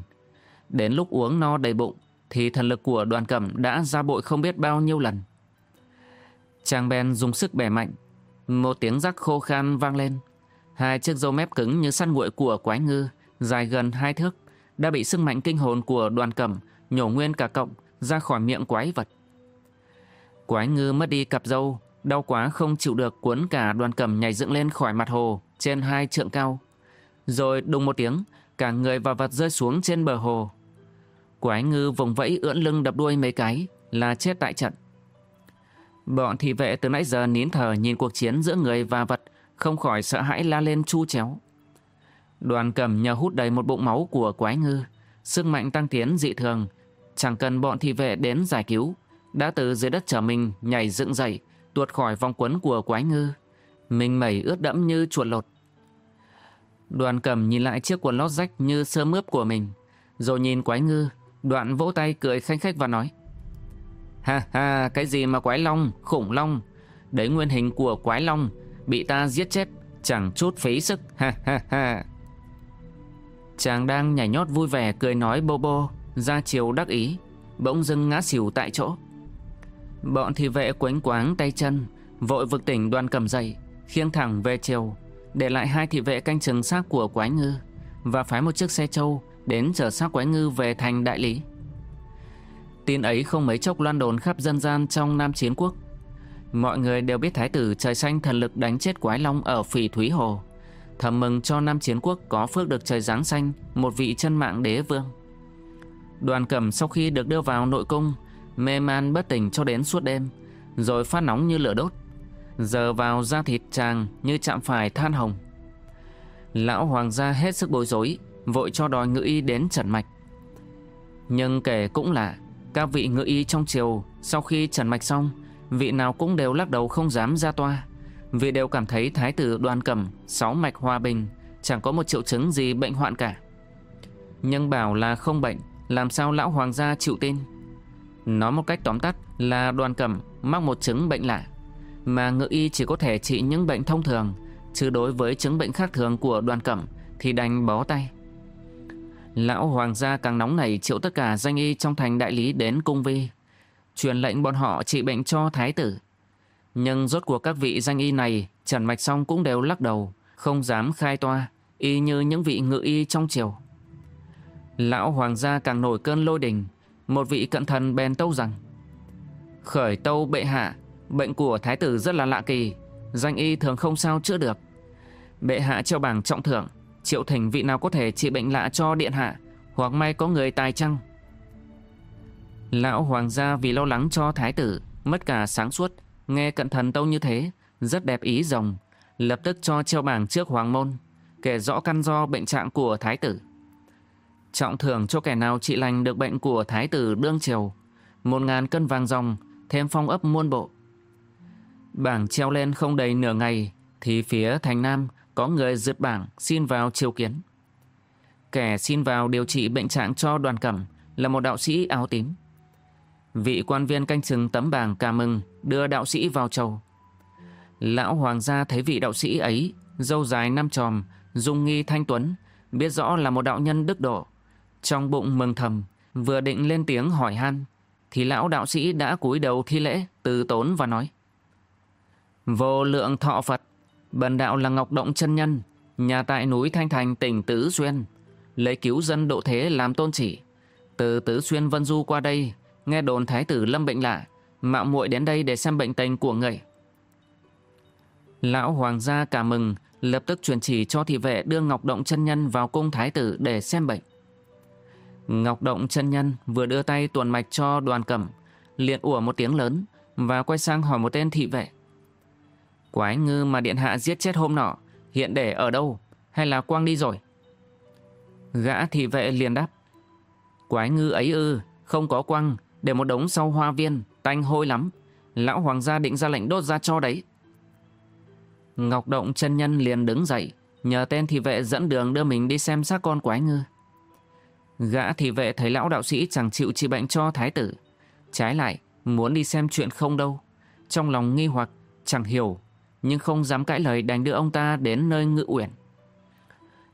Đến lúc uống no đầy bụng, thì thần lực của đoàn cẩm đã ra bội không biết bao nhiêu lần. Chàng bèn dùng sức bẻ mạnh, một tiếng rắc khô khan vang lên. Hai chiếc râu mép cứng như săn nguội của quái ngư, dài gần hai thước, đã bị sức mạnh kinh hồn của đoàn cẩm nhổ nguyên cả cộng ra khỏi miệng quái vật. Quái ngư mất đi cặp dâu, đau quá không chịu được cuốn cả đoàn cẩm nhảy dựng lên khỏi mặt hồ trên hai trượng cao. Rồi đùng một tiếng, cả người và vật rơi xuống trên bờ hồ. Quái ngư vùng vẫy ưỡn lưng đập đuôi mấy cái là chết tại trận. Bọn thị vệ từ nãy giờ nín thở nhìn cuộc chiến giữa người và vật không khỏi sợ hãi la lên chu chéo. Đoàn cầm nhờ hút đầy một bụng máu của quái ngư, sức mạnh tăng tiến dị thường, chẳng cần bọn thị vệ đến giải cứu, đã từ dưới đất trở mình nhảy dựng dậy, tuột khỏi vòng quấn của quái ngư. Mình mẩy ướt đẫm như chuột lột. Đoàn cầm nhìn lại chiếc quần lót rách như sơ mướp của mình, rồi nhìn quái ngư, đoạn vỗ tay cười khanh khách và nói. Ha ha, cái gì mà quái long, khủng long, đấy nguyên hình của quái long, bị ta giết chết, chẳng chút phí sức, ha ha ha. Chàng đang nhảy nhót vui vẻ cười nói bô bô, ra chiều đắc ý, bỗng dưng ngã xỉu tại chỗ. Bọn thị vệ quánh quáng tay chân, vội vực tỉnh đoàn cầm dậy, khiêng thẳng về chiều, để lại hai thị vệ canh chừng xác của quái ngư và phái một chiếc xe trâu đến chở xác quái ngư về thành đại lý. Tin ấy không mấy chốc loan đồn khắp dân gian trong Nam Chiến Quốc. Mọi người đều biết Thái tử trời xanh thần lực đánh chết quái long ở Phỉ Thúy Hồ. Thầm mừng cho Nam Chiến Quốc có phước được trời giáng xanh một vị chân mạng đế vương. Đoàn cẩm sau khi được đưa vào nội cung, mê man bất tỉnh cho đến suốt đêm, rồi phát nóng như lửa đốt. Giờ vào da thịt chàng như chạm phải than hồng. Lão hoàng gia hết sức bối rối, vội cho đòi ngự y đến trần mạch. Nhưng kể cũng lạ các vị ngự y trong triều sau khi trần mạch xong, vị nào cũng đều lắc đầu không dám ra toa. Vì đều cảm thấy thái tử đoàn cẩm, sáu mạch hòa bình, chẳng có một triệu chứng gì bệnh hoạn cả. Nhưng bảo là không bệnh, làm sao lão hoàng gia chịu tin? Nói một cách tóm tắt là đoàn cẩm mắc một chứng bệnh lạ, mà ngự y chỉ có thể trị những bệnh thông thường, chứ đối với chứng bệnh khác thường của đoàn cẩm thì đành bó tay. Lão hoàng gia càng nóng nảy triệu tất cả danh y trong thành đại lý đến cung vi, truyền lệnh bọn họ trị bệnh cho thái tử. Nhưng rốt cuộc các vị danh y này trần mạch xong cũng đều lắc đầu, không dám khai toa, y như những vị ngự y trong triều. Lão hoàng gia càng nổi cơn lôi đình, một vị cận thần bèn tâu rằng Khởi tâu bệ hạ, bệnh của thái tử rất là lạ kỳ, danh y thường không sao chữa được. Bệ hạ treo bảng trọng thưởng, triệu thỉnh vị nào có thể trị bệnh lạ cho điện hạ, hoặc may có người tài chăng. Lão hoàng gia vì lo lắng cho thái tử, mất cả sáng suốt, nghe cận thần tâu như thế, rất đẹp ý rồng, lập tức cho treo bảng trước hoàng môn, kể rõ căn do bệnh trạng của thái tử. Trọng thưởng cho kẻ nào trị lành được bệnh của thái tử đương triều, một ngàn cân vàng ròng, thêm phong ấp muôn bộ. Bảng treo lên không đầy nửa ngày, thì phía thành Nam có người dượt bảng xin vào triều kiến. Kẻ xin vào điều trị bệnh trạng cho đoàn cẩm là một đạo sĩ áo tím. Vị quan viên canh chừng tấm bảng ca mừng đưa đạo sĩ vào chầu. Lão hoàng gia thấy vị đạo sĩ ấy, dâu dài năm tròm, dung nghi thanh tuấn, biết rõ là một đạo nhân đức độ. Trong bụng mừng thầm, vừa định lên tiếng hỏi han, thì lão đạo sĩ đã cúi đầu thi lễ, từ tốn và nói. Vô lượng thọ Phật, bần đạo là Ngọc Động chân Nhân, nhà tại núi Thanh Thành tỉnh Tứ Xuyên, lấy cứu dân độ thế làm tôn chỉ. Từ Tứ Xuyên Vân Du qua đây, nghe đồn Thái tử lâm bệnh lạ, mạo muội đến đây để xem bệnh tình của người. Lão hoàng gia cả mừng, lập tức truyền chỉ cho thị vệ đưa Ngọc Động chân Nhân vào cung Thái tử để xem bệnh. Ngọc Động chân Nhân vừa đưa tay tuần mạch cho đoàn cẩm, liền ủa một tiếng lớn và quay sang hỏi một tên thị vệ. Quái ngư mà điện hạ giết chết hôm nọ, hiện để ở đâu, hay là quang đi rồi? Gã thị vệ liền đáp. Quái ngư ấy ư, không có quăng, để một đống sau hoa viên, tanh hôi lắm. Lão hoàng gia định ra lệnh đốt ra cho đấy. Ngọc Động chân nhân liền đứng dậy, nhờ tên thị vệ dẫn đường đưa mình đi xem xác con quái ngư. Gã thị vệ thấy lão đạo sĩ chẳng chịu trị bệnh cho thái tử. Trái lại, muốn đi xem chuyện không đâu. Trong lòng nghi hoặc, chẳng hiểu, nhưng không dám cãi lời đành đưa ông ta đến nơi ngự uyển.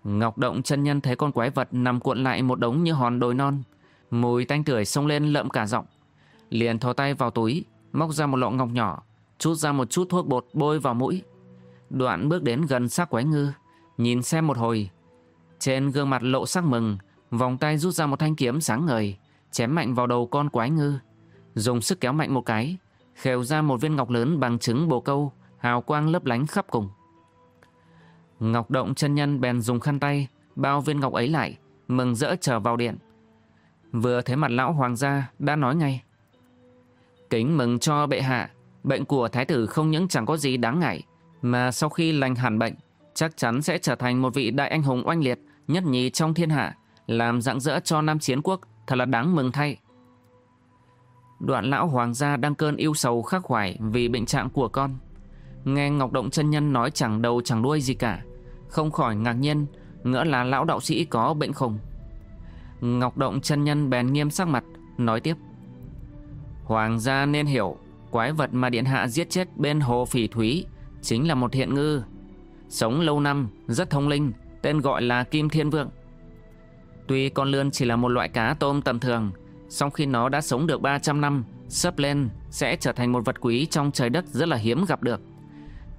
Ngọc Động chân nhân thấy con quái vật nằm cuộn lại một đống như hòn đồi non. Mùi tanh tưởi xông lên lợm cả giọng. Liền thò tay vào túi, móc ra một lọ ngọc nhỏ, chút ra một chút thuốc bột bôi vào mũi. Đoạn bước đến gần xác quái ngư, nhìn xem một hồi. Trên gương mặt lộ sắc mừng, vòng tay rút ra một thanh kiếm sáng ngời, chém mạnh vào đầu con quái ngư. Dùng sức kéo mạnh một cái, khều ra một viên ngọc lớn bằng trứng bồ câu, hào quang lấp lánh khắp cùng. Ngọc Động chân nhân bèn dùng khăn tay, bao viên ngọc ấy lại, mừng rỡ trở vào điện. Vừa thấy mặt lão hoàng gia, đã nói ngay. Kính mừng cho bệ hạ, bệnh của thái tử không những chẳng có gì đáng ngại, mà sau khi lành hẳn bệnh, chắc chắn sẽ trở thành một vị đại anh hùng oanh liệt, nhất nhì trong thiên hạ, làm rạng rỡ cho Nam Chiến Quốc, thật là đáng mừng thay. Đoạn lão hoàng gia đang cơn yêu sầu khắc khoải vì bệnh trạng của con. Nghe Ngọc Động chân Nhân nói chẳng đầu chẳng đuôi gì cả, không khỏi ngạc nhiên, ngỡ là lão đạo sĩ có bệnh khùng. Ngọc Động chân Nhân bèn nghiêm sắc mặt, nói tiếp. Hoàng gia nên hiểu, quái vật mà Điện Hạ giết chết bên hồ phỉ thúy chính là một hiện ngư. Sống lâu năm, rất thông linh, tên gọi là Kim Thiên Vượng. Tuy con lươn chỉ là một loại cá tôm tầm thường, song khi nó đã sống được 300 năm, sắp lên sẽ trở thành một vật quý trong trời đất rất là hiếm gặp được.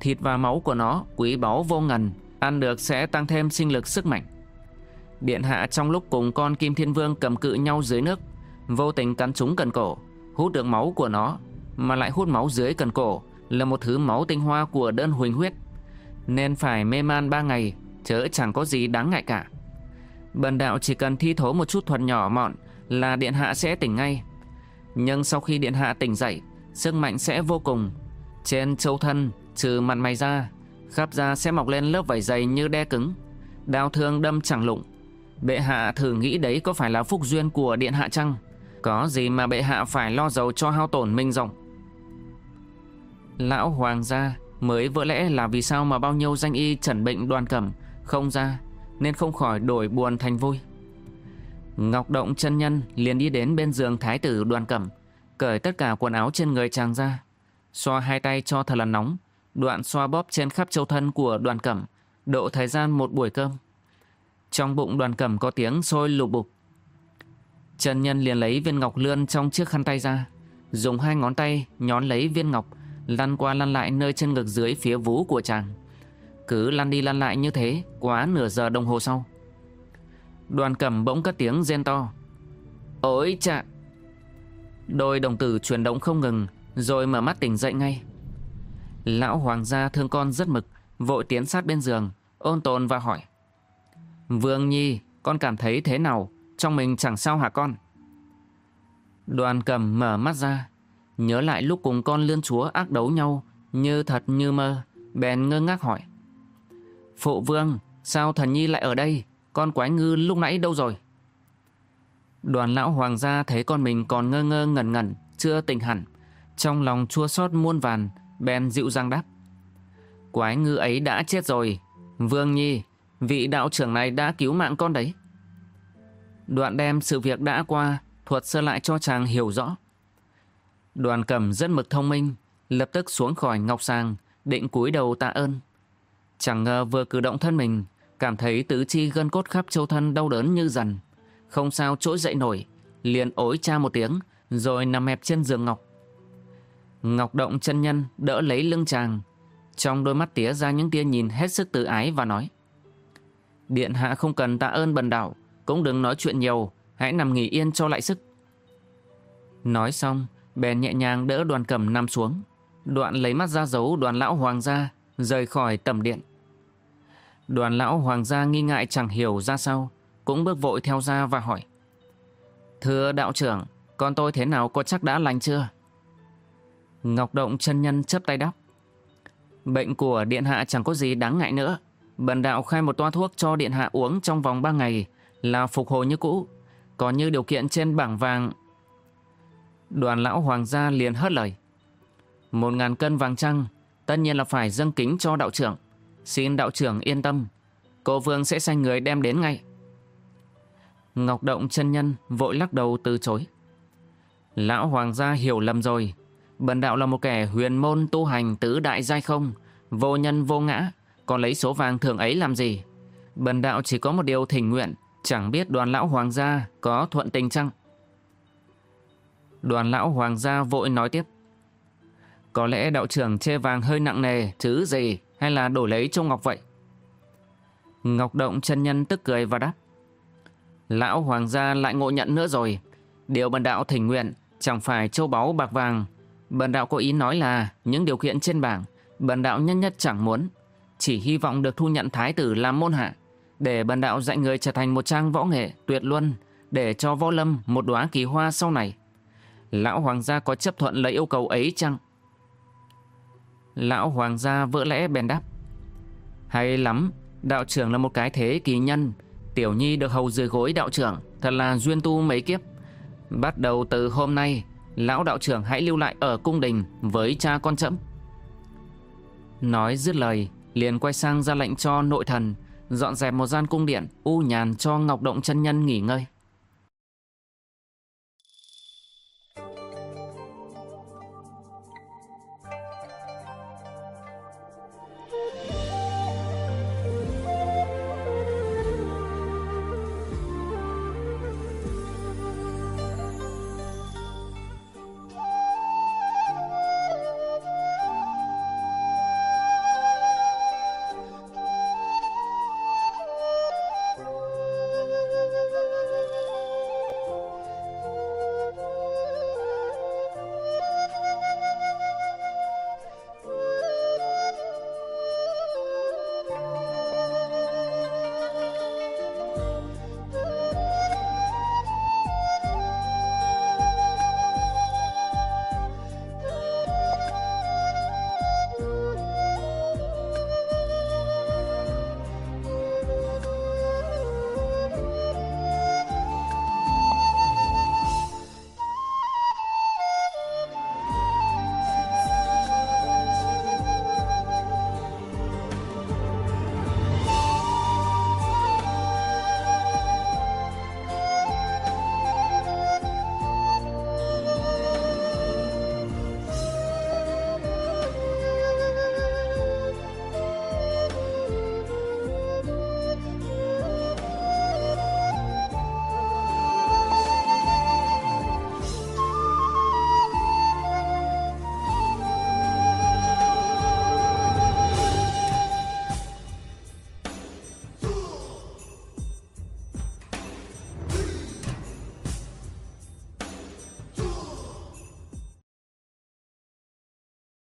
Thịt và máu của nó quý báu vô ngần, ăn được sẽ tăng thêm sinh lực sức mạnh. Điện hạ trong lúc cùng con Kim Thiên Vương cầm cự nhau dưới nước, vô tình cắn trúng cần cổ, hút được máu của nó, mà lại hút máu dưới cần cổ là một thứ máu tinh hoa của đơn huỳnh huyết, nên phải mê man ba ngày, chớ chẳng có gì đáng ngại cả. Bần đạo chỉ cần thi thố một chút thuật nhỏ mọn là điện hạ sẽ tỉnh ngay. Nhưng sau khi điện hạ tỉnh dậy, sức mạnh sẽ vô cùng. Trên châu thân, trừ mặt mày ra, khắp da sẽ mọc lên lớp vảy dày như đe cứng. Đau thương đâm chẳng lụng. Bệ hạ thử nghĩ đấy có phải là phúc duyên của điện hạ chăng? Có gì mà bệ hạ phải lo dầu cho hao tổn minh rộng? Lão hoàng gia mới vỡ lẽ là vì sao mà bao nhiêu danh y trần bệnh đoàn cẩm không ra nên không khỏi đổi buồn thành vui. Ngọc Động chân nhân liền đi đến bên giường thái tử đoàn cẩm, cởi tất cả quần áo trên người chàng ra, xoa hai tay cho thật là nóng, đoạn xoa bóp trên khắp châu thân của đoàn cẩm, độ thời gian một buổi cơm. Trong bụng đoàn cẩm có tiếng sôi lục bục. Trần Nhân liền lấy viên ngọc lươn trong chiếc khăn tay ra, dùng hai ngón tay nhón lấy viên ngọc, lăn qua lăn lại nơi chân ngực dưới phía vú của chàng. Cứ lăn đi lăn lại như thế Quá nửa giờ đồng hồ sau. Đoàn cầm bỗng cất tiếng rên to. Ôi chà!" Đôi đồng tử chuyển động không ngừng Rồi mở mắt tỉnh dậy ngay. Lão hoàng gia thương con rất mực Vội tiến sát bên giường Ôn tồn và hỏi. Vương Nhi Con cảm thấy thế nào? Trong mình chẳng sao hả con Đoàn cầm mở mắt ra Nhớ lại lúc cùng con lươn chúa ác đấu nhau Như thật như mơ Bèn ngơ ngác hỏi Phụ vương, sao thần nhi lại ở đây? Con quái ngư lúc nãy đâu rồi? Đoàn lão hoàng gia thấy con mình còn ngơ ngơ ngẩn ngẩn, chưa tỉnh hẳn. Trong lòng chua xót muôn vàn, bèn dịu dàng đáp. Quái ngư ấy đã chết rồi. Vương Nhi, vị đạo trưởng này đã cứu mạng con đấy. Đoạn đem sự việc đã qua, thuật sơ lại cho chàng hiểu rõ. Đoàn cầm rất mực thông minh, lập tức xuống khỏi ngọc sàng, định cúi đầu tạ ơn. Chẳng ngờ vừa cử động thân mình, cảm thấy tứ chi gân cốt khắp châu thân đau đớn như dần. Không sao trỗi dậy nổi, liền ối cha một tiếng, rồi nằm hẹp trên giường ngọc. Ngọc động chân nhân đỡ lấy lưng chàng, trong đôi mắt tía ra những tia nhìn hết sức tự ái và nói. Điện hạ không cần tạ ơn bần đạo, cũng đừng nói chuyện nhiều, hãy nằm nghỉ yên cho lại sức. Nói xong, bèn nhẹ nhàng đỡ đoàn cầm nằm xuống, đoạn lấy mắt ra giấu đoàn lão hoàng gia, rời khỏi tầm điện. Đoàn lão hoàng gia nghi ngại chẳng hiểu ra sao, cũng bước vội theo ra và hỏi. Thưa đạo trưởng, con tôi thế nào có chắc đã lành chưa? Ngọc Động chân nhân chấp tay đáp. Bệnh của điện hạ chẳng có gì đáng ngại nữa. Bần đạo khai một toa thuốc cho điện hạ uống trong vòng 3 ngày là phục hồi như cũ. Còn như điều kiện trên bảng vàng... Đoàn lão hoàng gia liền hất lời. Một ngàn cân vàng trăng, Tất nhiên là phải dâng kính cho đạo trưởng. Xin đạo trưởng yên tâm, Cô Vương sẽ sai người đem đến ngay. Ngọc Động chân nhân vội lắc đầu từ chối. Lão Hoàng gia hiểu lầm rồi. Bần đạo là một kẻ huyền môn tu hành tứ đại giai không, Vô nhân vô ngã Còn lấy số vàng thường ấy làm gì? Bần đạo chỉ có một điều thỉnh nguyện Chẳng biết đoàn lão Hoàng gia có thuận tình chăng Đoàn lão Hoàng gia vội nói tiếp có lẽ đạo trưởng chê vàng hơi nặng nề chứ gì hay là đổi lấy châu ngọc vậy? Ngọc Động chân nhân tức cười và đáp. Lão hoàng gia lại ngộ nhận nữa rồi. Điều bần đạo thỉnh nguyện, chẳng phải châu báu bạc vàng. Bần đạo có ý nói là những điều kiện trên bảng, bần đạo nhất nhất chẳng muốn. Chỉ hy vọng được thu nhận thái tử làm môn hạ để bần đạo dạy người trở thành một trang võ nghệ tuyệt luân để cho võ lâm một đóa kỳ hoa sau này. Lão hoàng gia có chấp thuận lấy yêu cầu ấy chăng? Lão hoàng gia vỡ lẽ bèn đáp Hay lắm, đạo trưởng là một cái thế kỳ nhân. Tiểu Nhi được hầu dưới gối đạo trưởng, thật là duyên tu mấy kiếp. Bắt đầu từ hôm nay, lão đạo trưởng hãy lưu lại ở cung đình với cha con chậm. Nói dứt lời, liền quay sang ra lệnh cho nội thần, dọn dẹp một gian cung điện, u nhàn cho Ngọc Động chân nhân nghỉ ngơi.